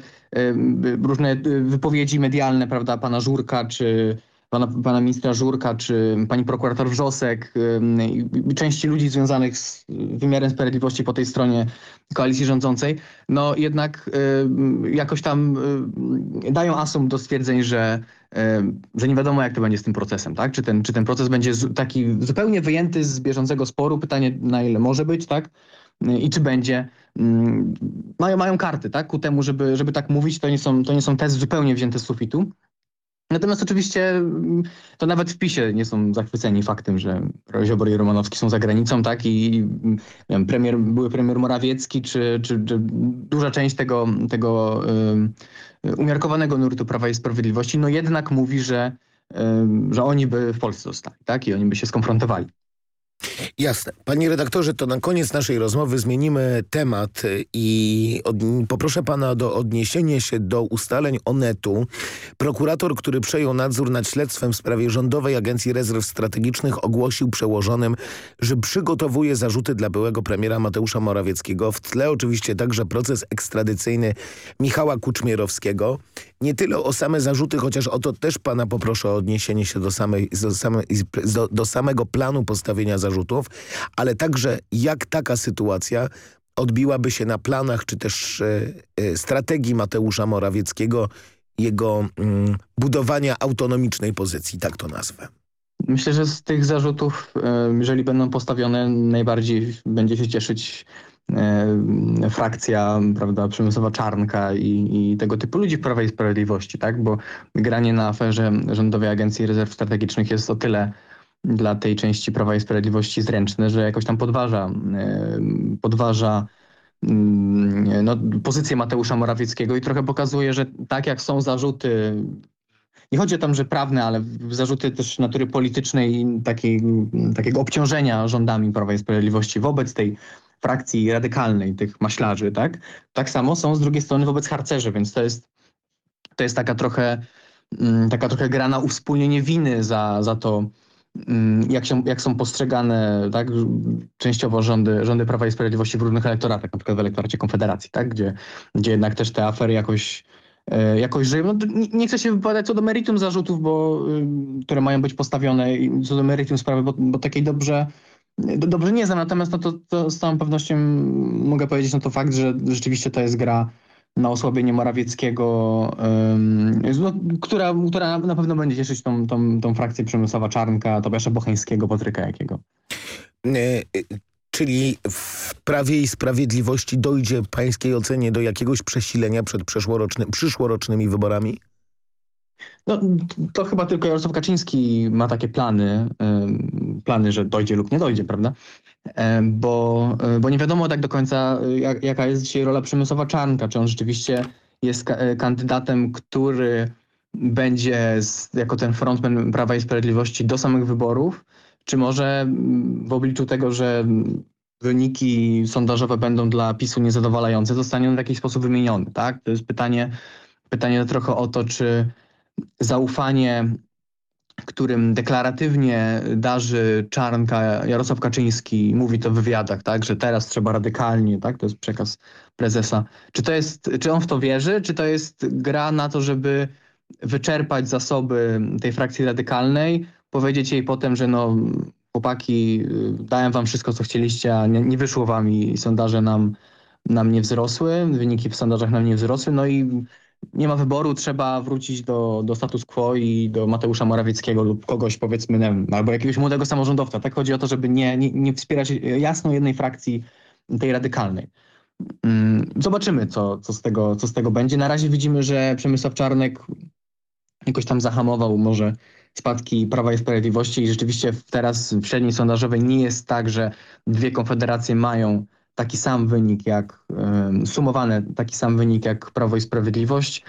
różne wypowiedzi medialne, prawda, pana Żurka czy pana, pana ministra Żurka, czy pani prokurator Wrzosek i części ludzi związanych z wymiarem sprawiedliwości po tej stronie koalicji rządzącej, no jednak jakoś tam dają asum do stwierdzeń, że, że nie wiadomo jak to będzie z tym procesem, tak? Czy ten, czy ten proces będzie taki zupełnie wyjęty z bieżącego sporu, pytanie na ile może być, tak? I czy będzie. Mają, mają karty, tak? Ku temu, żeby, żeby tak mówić, to nie są, to nie są tezy zupełnie wzięte z sufitu. Natomiast oczywiście mm, to nawet w PiSie nie są zachwyceni faktem, że Ziobro i Romanowski są za granicą, tak? I mm, wiem, premier, były premier Morawiecki, czy, czy, czy duża część tego, tego y, umiarkowanego nurtu Prawa i Sprawiedliwości, no jednak mówi, że, y, że oni by w Polsce zostali, tak? I oni by się skonfrontowali. Jasne. Panie redaktorze, to na koniec naszej rozmowy zmienimy temat i od, poproszę pana do odniesienia się do ustaleń Onetu. Prokurator, który przejął nadzór nad śledztwem w sprawie Rządowej Agencji Rezerw Strategicznych ogłosił przełożonym, że przygotowuje zarzuty dla byłego premiera Mateusza Morawieckiego. W tle oczywiście także proces ekstradycyjny Michała Kuczmierowskiego. Nie tyle o same zarzuty, chociaż o to też pana poproszę o odniesienie się do, samej, do, samej, do, do samego planu postawienia zarzutów, ale także jak taka sytuacja odbiłaby się na planach czy też e, e, strategii Mateusza Morawieckiego, jego mm, budowania autonomicznej pozycji, tak to nazwę. Myślę, że z tych zarzutów, e, jeżeli będą postawione, najbardziej będzie się cieszyć frakcja, prawda, przemysłowa Czarnka i, i, tego typu ludzi w Prawa i Sprawiedliwości, tak? Bo granie na aferze Rządowej Agencji Rezerw Strategicznych jest o tyle dla tej części Prawa i Sprawiedliwości zręczne, że jakoś tam podważa, e, podważa mm, no, pozycję Mateusza Morawieckiego i trochę pokazuje, że tak jak są zarzuty nie chodzi o tam, że prawne, ale zarzuty też natury politycznej i takiej, takiego obciążenia rządami Prawa i Sprawiedliwości wobec tej frakcji radykalnej, tych maślarzy, tak? Tak samo są z drugiej strony wobec harcerzy, więc to jest, to jest taka trochę, mm, taka trochę gra na uwspólnienie winy za, za to, mm, jak, się, jak są postrzegane tak, częściowo rządy, rządy Prawa i Sprawiedliwości w różnych elektoratach, na przykład w elektoracie Konfederacji, tak, gdzie, gdzie jednak też te afery jakoś E, jakoś żyją. No, nie chcę się wypowiadać co do meritum zarzutów, bo, y, które mają być postawione co do meritum sprawy, bo, bo takiej dobrze, dobrze nie znam. Natomiast no to, to z całą pewnością mogę powiedzieć, no to fakt, że rzeczywiście to jest gra na osłabienie Morawieckiego, no, która, która na pewno będzie cieszyć tą, tą, tą frakcję przemysłowa Czarnka, Tobiasza Bocheńskiego, Patryka Jakiego. E, Czyli w Prawie i Sprawiedliwości dojdzie pańskiej ocenie do jakiegoś przesilenia przed przyszłorocznymi wyborami? No, to chyba tylko Jarosław Kaczyński ma takie plany, plany, że dojdzie lub nie dojdzie, prawda? Bo, bo nie wiadomo tak do końca, jak, jaka jest dzisiaj rola Przemysłowa Czarnka. Czy on rzeczywiście jest kandydatem, który będzie z, jako ten frontman Prawa i Sprawiedliwości do samych wyborów, czy może w obliczu tego, że wyniki sondażowe będą dla PiSu niezadowalające, zostanie on w jakiś sposób wymieniony, tak? To jest pytanie, pytanie trochę o to, czy zaufanie, którym deklaratywnie darzy Czarnka Jarosław Kaczyński, mówi to w wywiadach, tak, że teraz trzeba radykalnie, tak, to jest przekaz prezesa. Czy to jest, czy on w to wierzy, czy to jest gra na to, żeby wyczerpać zasoby tej frakcji radykalnej, powiedzieć jej potem, że no chłopaki, dałem wam wszystko, co chcieliście, a nie, nie wyszło wam i sondaże nam, nam nie wzrosły, wyniki w sondażach nam nie wzrosły, no i nie ma wyboru, trzeba wrócić do, do status quo i do Mateusza Morawieckiego lub kogoś powiedzmy, wiem, albo jakiegoś młodego samorządowca. Tak chodzi o to, żeby nie, nie, nie wspierać jasno jednej frakcji tej radykalnej. Mm, zobaczymy, co, co, z tego, co z tego będzie. Na razie widzimy, że Przemysław Czarnek jakoś tam zahamował może spadki Prawa i Sprawiedliwości i rzeczywiście teraz w średniej sondażowej nie jest tak, że dwie konfederacje mają taki sam wynik jak, sumowane taki sam wynik jak Prawo i Sprawiedliwość.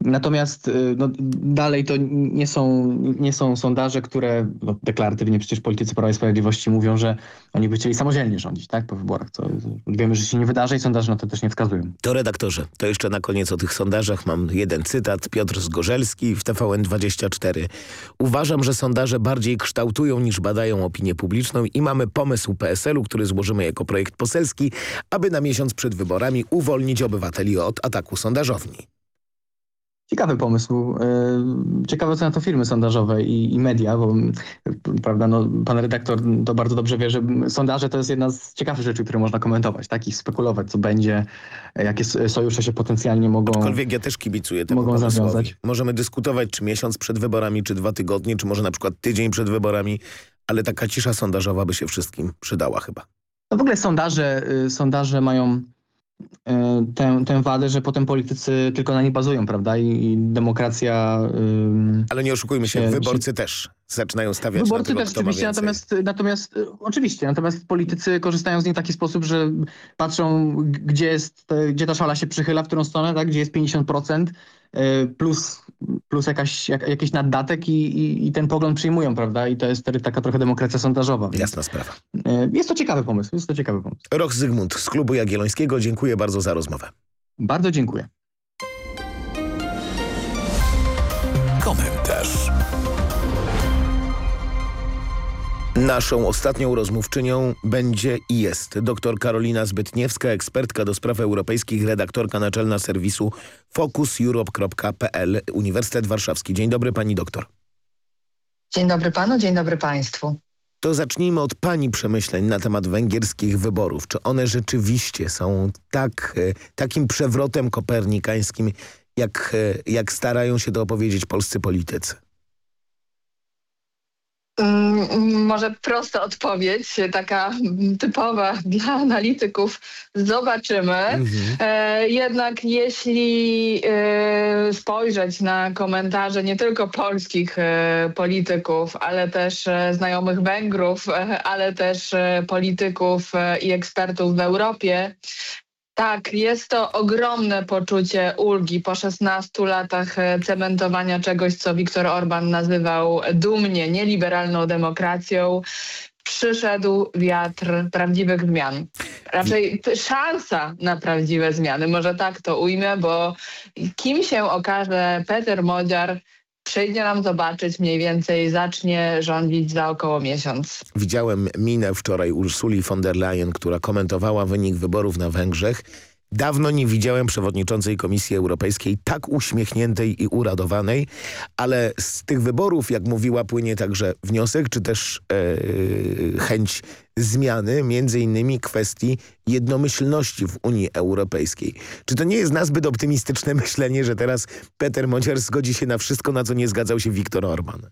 Natomiast y, no, dalej to nie są, nie są sondaże, które no, deklaratywnie przecież politycy Prawa i Sprawiedliwości mówią, że oni by chcieli samodzielnie rządzić tak, po wyborach. Co wiemy, że się nie wydarzy i sondaże na to też nie wskazują. To redaktorze, to jeszcze na koniec o tych sondażach mam jeden cytat. Piotr Zgorzelski w TVN24. Uważam, że sondaże bardziej kształtują niż badają opinię publiczną i mamy pomysł PSL-u, który złożymy jako projekt poselski, aby na miesiąc przed wyborami uwolnić obywateli od ataku sondażowni. Ciekawy pomysł. E, ciekawe co na to firmy sondażowe i, i, media, bo prawda, no, pan redaktor to bardzo dobrze wie, że sondaże to jest jedna z ciekawszych rzeczy, które można komentować, tak? I spekulować, co będzie, jakie sojusze się potencjalnie mogą Aczkolwiek ja też kibicuję temu mogą zawiązać. Możemy dyskutować, czy miesiąc przed wyborami, czy dwa tygodnie, czy może na przykład tydzień przed wyborami, ale taka cisza sondażowa by się wszystkim przydała chyba. No w ogóle sondaże, y, sondaże mają tę, tę wadę, że potem politycy tylko na niej bazują, prawda? I, i demokracja... Ym, Ale nie oszukujmy się, się- wyborcy też zaczynają stawiać Wyborcy na tego, też oczywiście, natomiast, natomiast y, oczywiście, natomiast politycy korzystają z niej w taki sposób, że patrzą, gdzie jest, e, gdzie ta szala się przychyla, w którą stronę, tak? gdzie jest 50% y, plus, plus jakaś, jak, jakiś naddatek i, i, i ten pogląd przyjmują, prawda? I to jest wtedy taka trochę demokracja sondażowa. Więc, Jasna sprawa. y, Jest to ciekawy pomysł, jest to ciekawy pomysł. Roch Zygmunt z Klubu Jagiellońskiego, dziękuję bardzo za rozmowę. Bardzo dziękuję. Komentarz. Naszą ostatnią rozmówczynią będzie i jest dr Karolina Zbytniewska, ekspertka do spraw europejskich, redaktorka naczelna serwisu focuseurope.pl, Uniwersytet Warszawski. Dzień dobry pani doktor. Dzień dobry panu, dzień dobry państwu. To zacznijmy od pani przemyśleń na temat węgierskich wyborów. Czy one rzeczywiście są tak, e, takim przewrotem kopernikańskim, jak, e, jak starają się to opowiedzieć polscy politycy? Mm, Może prosta odpowiedź, taka typowa dla analityków. Zobaczymy. E, jednak jeśli e, spojrzeć na komentarze nie tylko polskich e, polityków, ale też znajomych Węgrów, ale też polityków i ekspertów w Europie, tak, jest to ogromne poczucie ulgi po 16 latach e, cementowania czegoś, co Viktor Orban nazywał dumnie nieliberalną demokracją. Przyszedł wiatr prawdziwych zmian. Raczej szansa na prawdziwe zmiany, może tak to ujmę, bo kim się okaże Peter Modziar, przyjdzie nam zobaczyć mniej więcej, zacznie rządzić za około miesiąc. Widziałem minę wczoraj Ursuli von der Leyen, która komentowała wynik wyborów na Węgrzech. Dawno nie widziałem przewodniczącej Komisji Europejskiej tak uśmiechniętej i uradowanej, ale z tych wyborów, jak mówiła, płynie także wniosek, czy też e, chęć zmiany, między innymi kwestii jednomyślności w Unii Europejskiej. Czy to nie jest nazbyt optymistyczne myślenie, że teraz Peter Modziar zgodzi się na wszystko, na co nie zgadzał się Viktor Orban?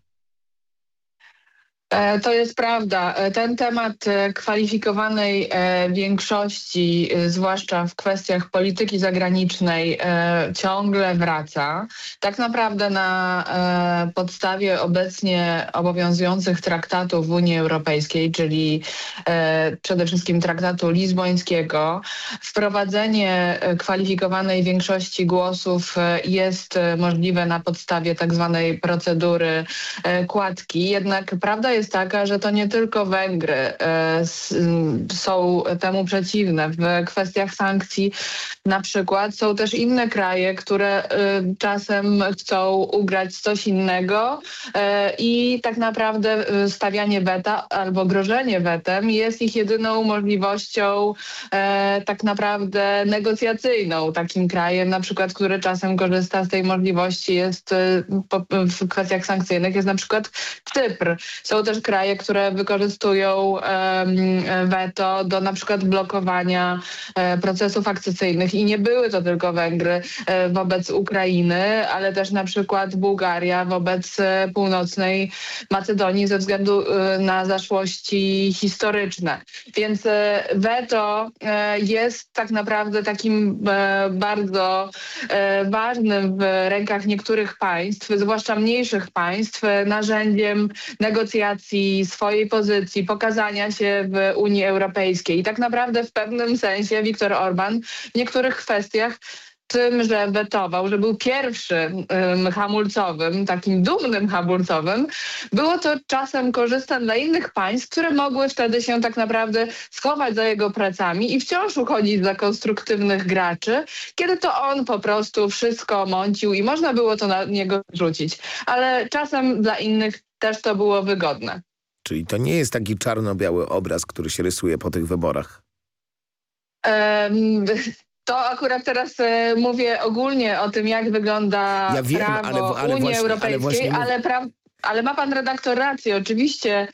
E, To jest prawda. E, Ten temat e, kwalifikowanej większości, zwłaszcza w kwestiach polityki zagranicznej, ciągle wraca. Tak naprawdę na podstawie obecnie obowiązujących traktatów w Unii Europejskiej, czyli przede wszystkim traktatu lizbońskiego, wprowadzenie kwalifikowanej większości głosów jest możliwe na podstawie tak zwanej procedury kładki. Jednak prawda jest taka, że to nie tylko Węgry e, są temu przeciwne. W kwestiach sankcji na przykład są też inne kraje, które e, czasem chcą ugrać coś innego e, i tak naprawdę stawianie weta albo grożenie wetem jest ich jedyną możliwością tak naprawdę negocjacyjną. Takim krajem na przykład, który czasem korzysta z tej możliwości jest w kwestiach sankcyjnych jest na przykład Cypr. Są też kraje, które wykorzystują em, weto do na przykład blokowania e, procesów akcesyjnych i nie były to tylko Węgry e, wobec Ukrainy, ale też na przykład Bułgaria wobec e, północnej Macedonii ze względu e, na zaszłości historyczne. Więc e, weto e, jest tak naprawdę takim e, bardzo e, ważnym w rękach niektórych państw, zwłaszcza mniejszych państw, e, narzędziem negocjacji swojej pozycji, pokazania się w Unii Europejskiej. I tak naprawdę w pewnym sensie Viktor Orban w niektórych kwestiach tym, że wetował, że był pierwszym ym, hamulcowym, takim dumnym hamulcowym, było to czasem korzystne dla innych państw, które mogły wtedy się tak naprawdę schować za jego pracami i wciąż uchodzić za konstruktywnych graczy, kiedy to on po prostu wszystko mącił i można było to na niego rzucić. Ale czasem dla innych też to było wygodne. Czyli to nie jest taki czarno-biały obraz, który się rysuje po tych wyborach. Em, To akurat teraz e, mówię ogólnie o tym, jak wygląda Ja wiem, prawo ale- ale Unii właśnie- ale Europejskiej, właśnie ale, mówię- pra, ale ma pan redaktor rację. Oczywiście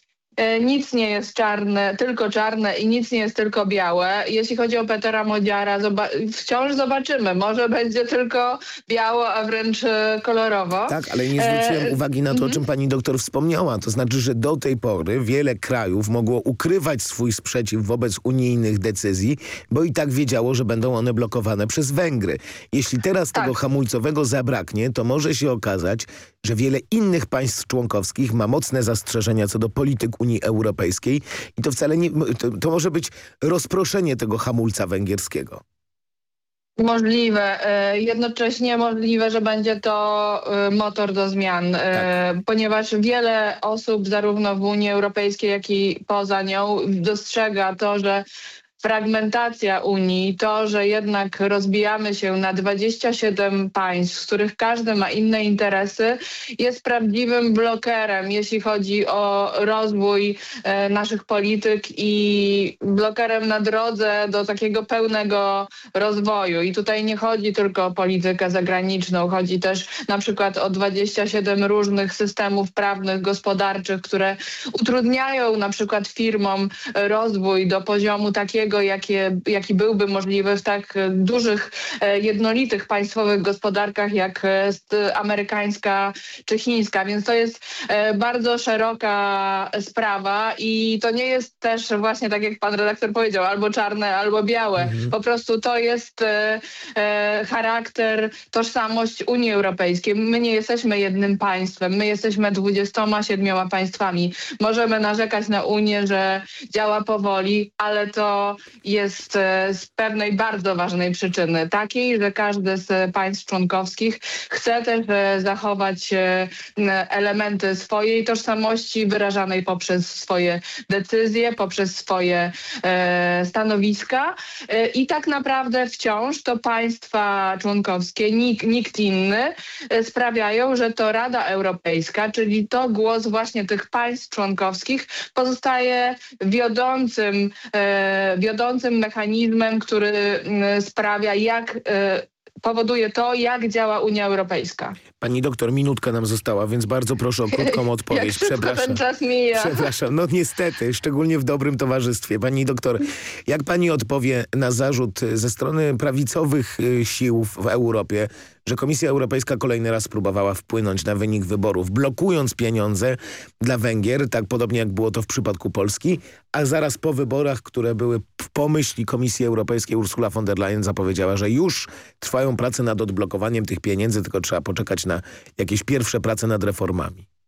nic nie jest czarne, tylko czarne i nic nie jest tylko białe. Jeśli chodzi o Petera Modziara, zoba- wciąż zobaczymy. Może będzie tylko biało, a wręcz e, kolorowo. Tak, ale nie zwróciłem E, uwagi na to, o mhm. czym pani doktor wspomniała. To znaczy, że do tej pory wiele krajów mogło ukrywać swój sprzeciw wobec unijnych decyzji, bo i tak wiedziało, że będą one blokowane przez Węgry. Jeśli teraz Tak. tego hamulcowego zabraknie, to może się okazać, że wiele innych państw członkowskich ma mocne zastrzeżenia co do polityk Unii Europejskiej i to wcale nie, to, to może być rozproszenie tego hamulca węgierskiego. Możliwe. E, Jednocześnie możliwe, że będzie to e, motor do zmian, e, ponieważ wiele osób zarówno w Unii Europejskiej, jak i poza nią dostrzega to, że fragmentacja Unii, to, że jednak rozbijamy się na 27 państw, z których każdy ma inne interesy, jest prawdziwym blokerem, jeśli chodzi o rozwój e, naszych polityk i blokerem na drodze do takiego pełnego rozwoju. I tutaj nie chodzi tylko o politykę zagraniczną, chodzi też na przykład o 27 różnych systemów prawnych, gospodarczych, które utrudniają na przykład firmom rozwój do poziomu takiego, jakie, jaki byłby możliwy w tak e, dużych, e, jednolitych państwowych gospodarkach jak e, amerykańska czy chińska. Więc to jest bardzo szeroka sprawa i to nie jest też właśnie tak jak pan redaktor powiedział, albo czarne, albo białe. Po prostu to jest charakter, tożsamość Unii Europejskiej. My nie jesteśmy jednym państwem, my jesteśmy 27 państwami. Możemy narzekać na Unię, że działa powoli, ale to jest e, z pewnej bardzo ważnej przyczyny, takiej, że każdy z państw członkowskich chce też e, zachować e, elementy swojej tożsamości wyrażanej poprzez swoje decyzje, poprzez swoje stanowiska. I tak naprawdę wciąż to państwa członkowskie, nikt, nikt inny sprawiają, że to Rada Europejska, czyli to głos właśnie tych państw członkowskich pozostaje wiodącym, e, wiodącym mechanizmem, który m, sprawia, jak e, powoduje to, jak działa Unia Europejska. Pani doktor, minutka nam została, więc bardzo proszę o krótką odpowiedź. Przepraszam. ten czas mija. Przepraszam, no niestety, szczególnie w dobrym towarzystwie. Pani doktor, jak pani odpowie na zarzut ze strony prawicowych y, sił w Europie, że Komisja Europejska kolejny raz próbowała wpłynąć na wynik wyborów, blokując pieniądze dla Węgier, tak podobnie jak było to w przypadku Polski, a zaraz po wyborach, które były w pomyśli Komisji Europejskiej, Ursula von der Leyen zapowiedziała, że już trwają prace nad odblokowaniem tych pieniędzy, tylko trzeba poczekać na jakieś pierwsze prace nad reformami.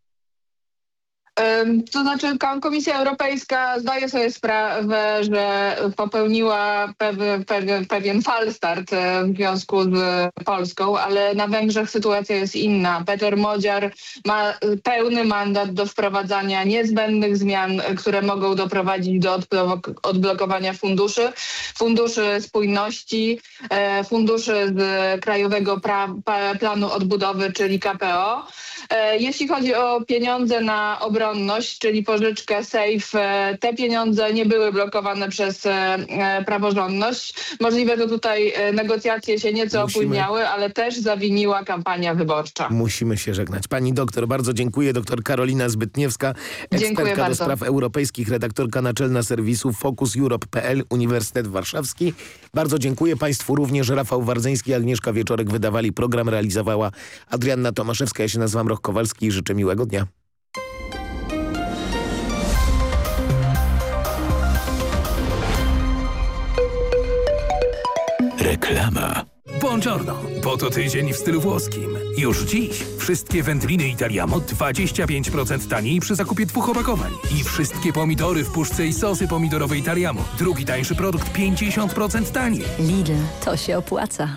To znaczy Ko- Komisja Europejska zdaje sobie sprawę, że popełniła pewien, pewien, pewien falstart e, w związku z Polską, ale na Węgrzech sytuacja jest inna. Peter Modziar ma e, pełny mandat do wprowadzania niezbędnych zmian, e, które mogą doprowadzić do odblok- odblokowania funduszy, funduszy spójności, funduszy z Krajowego pra- Planu Odbudowy, czyli KPO. E, Jeśli chodzi o pieniądze na obronność, czyli pożyczkę SAFE, e, te pieniądze nie były blokowane przez e, praworządność. Możliwe, że tutaj negocjacje się nieco Musimy- opóźniały, ale też zawiniła kampania wyborcza. Musimy się żegnać. Pani doktor, bardzo dziękuję. Doktor Karolina Zbytniewska, ekspertka do spraw europejskich, redaktorka naczelna serwisu Focus Europe.pl, Uniwersytet Warszawski. Bardzo dziękuję Państwu również. Rafał Wardzeński i Agnieszka Wieczorek wydawali program, realizowała Adrianna Tomaszewska. Ja się nazywam Roch Kowalski i życzę miłego dnia. Reklama. Buongiorno, bo to tydzień w stylu włoskim. Już dziś wszystkie wędliny Italiamo 25% taniej przy zakupie dwóch opakowań. I wszystkie pomidory w puszce i sosy pomidorowe Italiamo. Drugi tańszy produkt 50% taniej. Lidl, to się opłaca.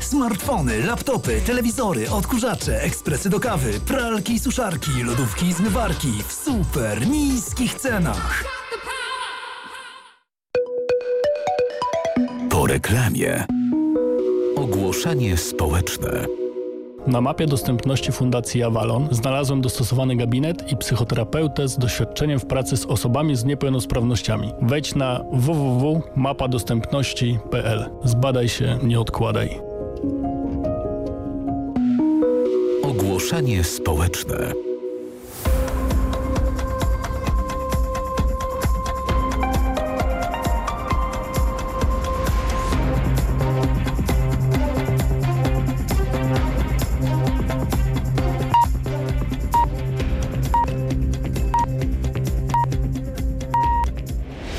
Smartfony, laptopy, telewizory, odkurzacze, ekspresy do kawy, pralki i suszarki, lodówki i zmywarki w super niskich cenach. Po reklamie. Ogłoszenie społeczne. Na mapie dostępności Fundacji Avalon znalazłem dostosowany gabinet i psychoterapeutę z doświadczeniem w pracy z osobami z niepełnosprawnościami. Wejdź na www.mapadostępności.pl. Zbadaj się, nie odkładaj. Ogłoszenie społeczne.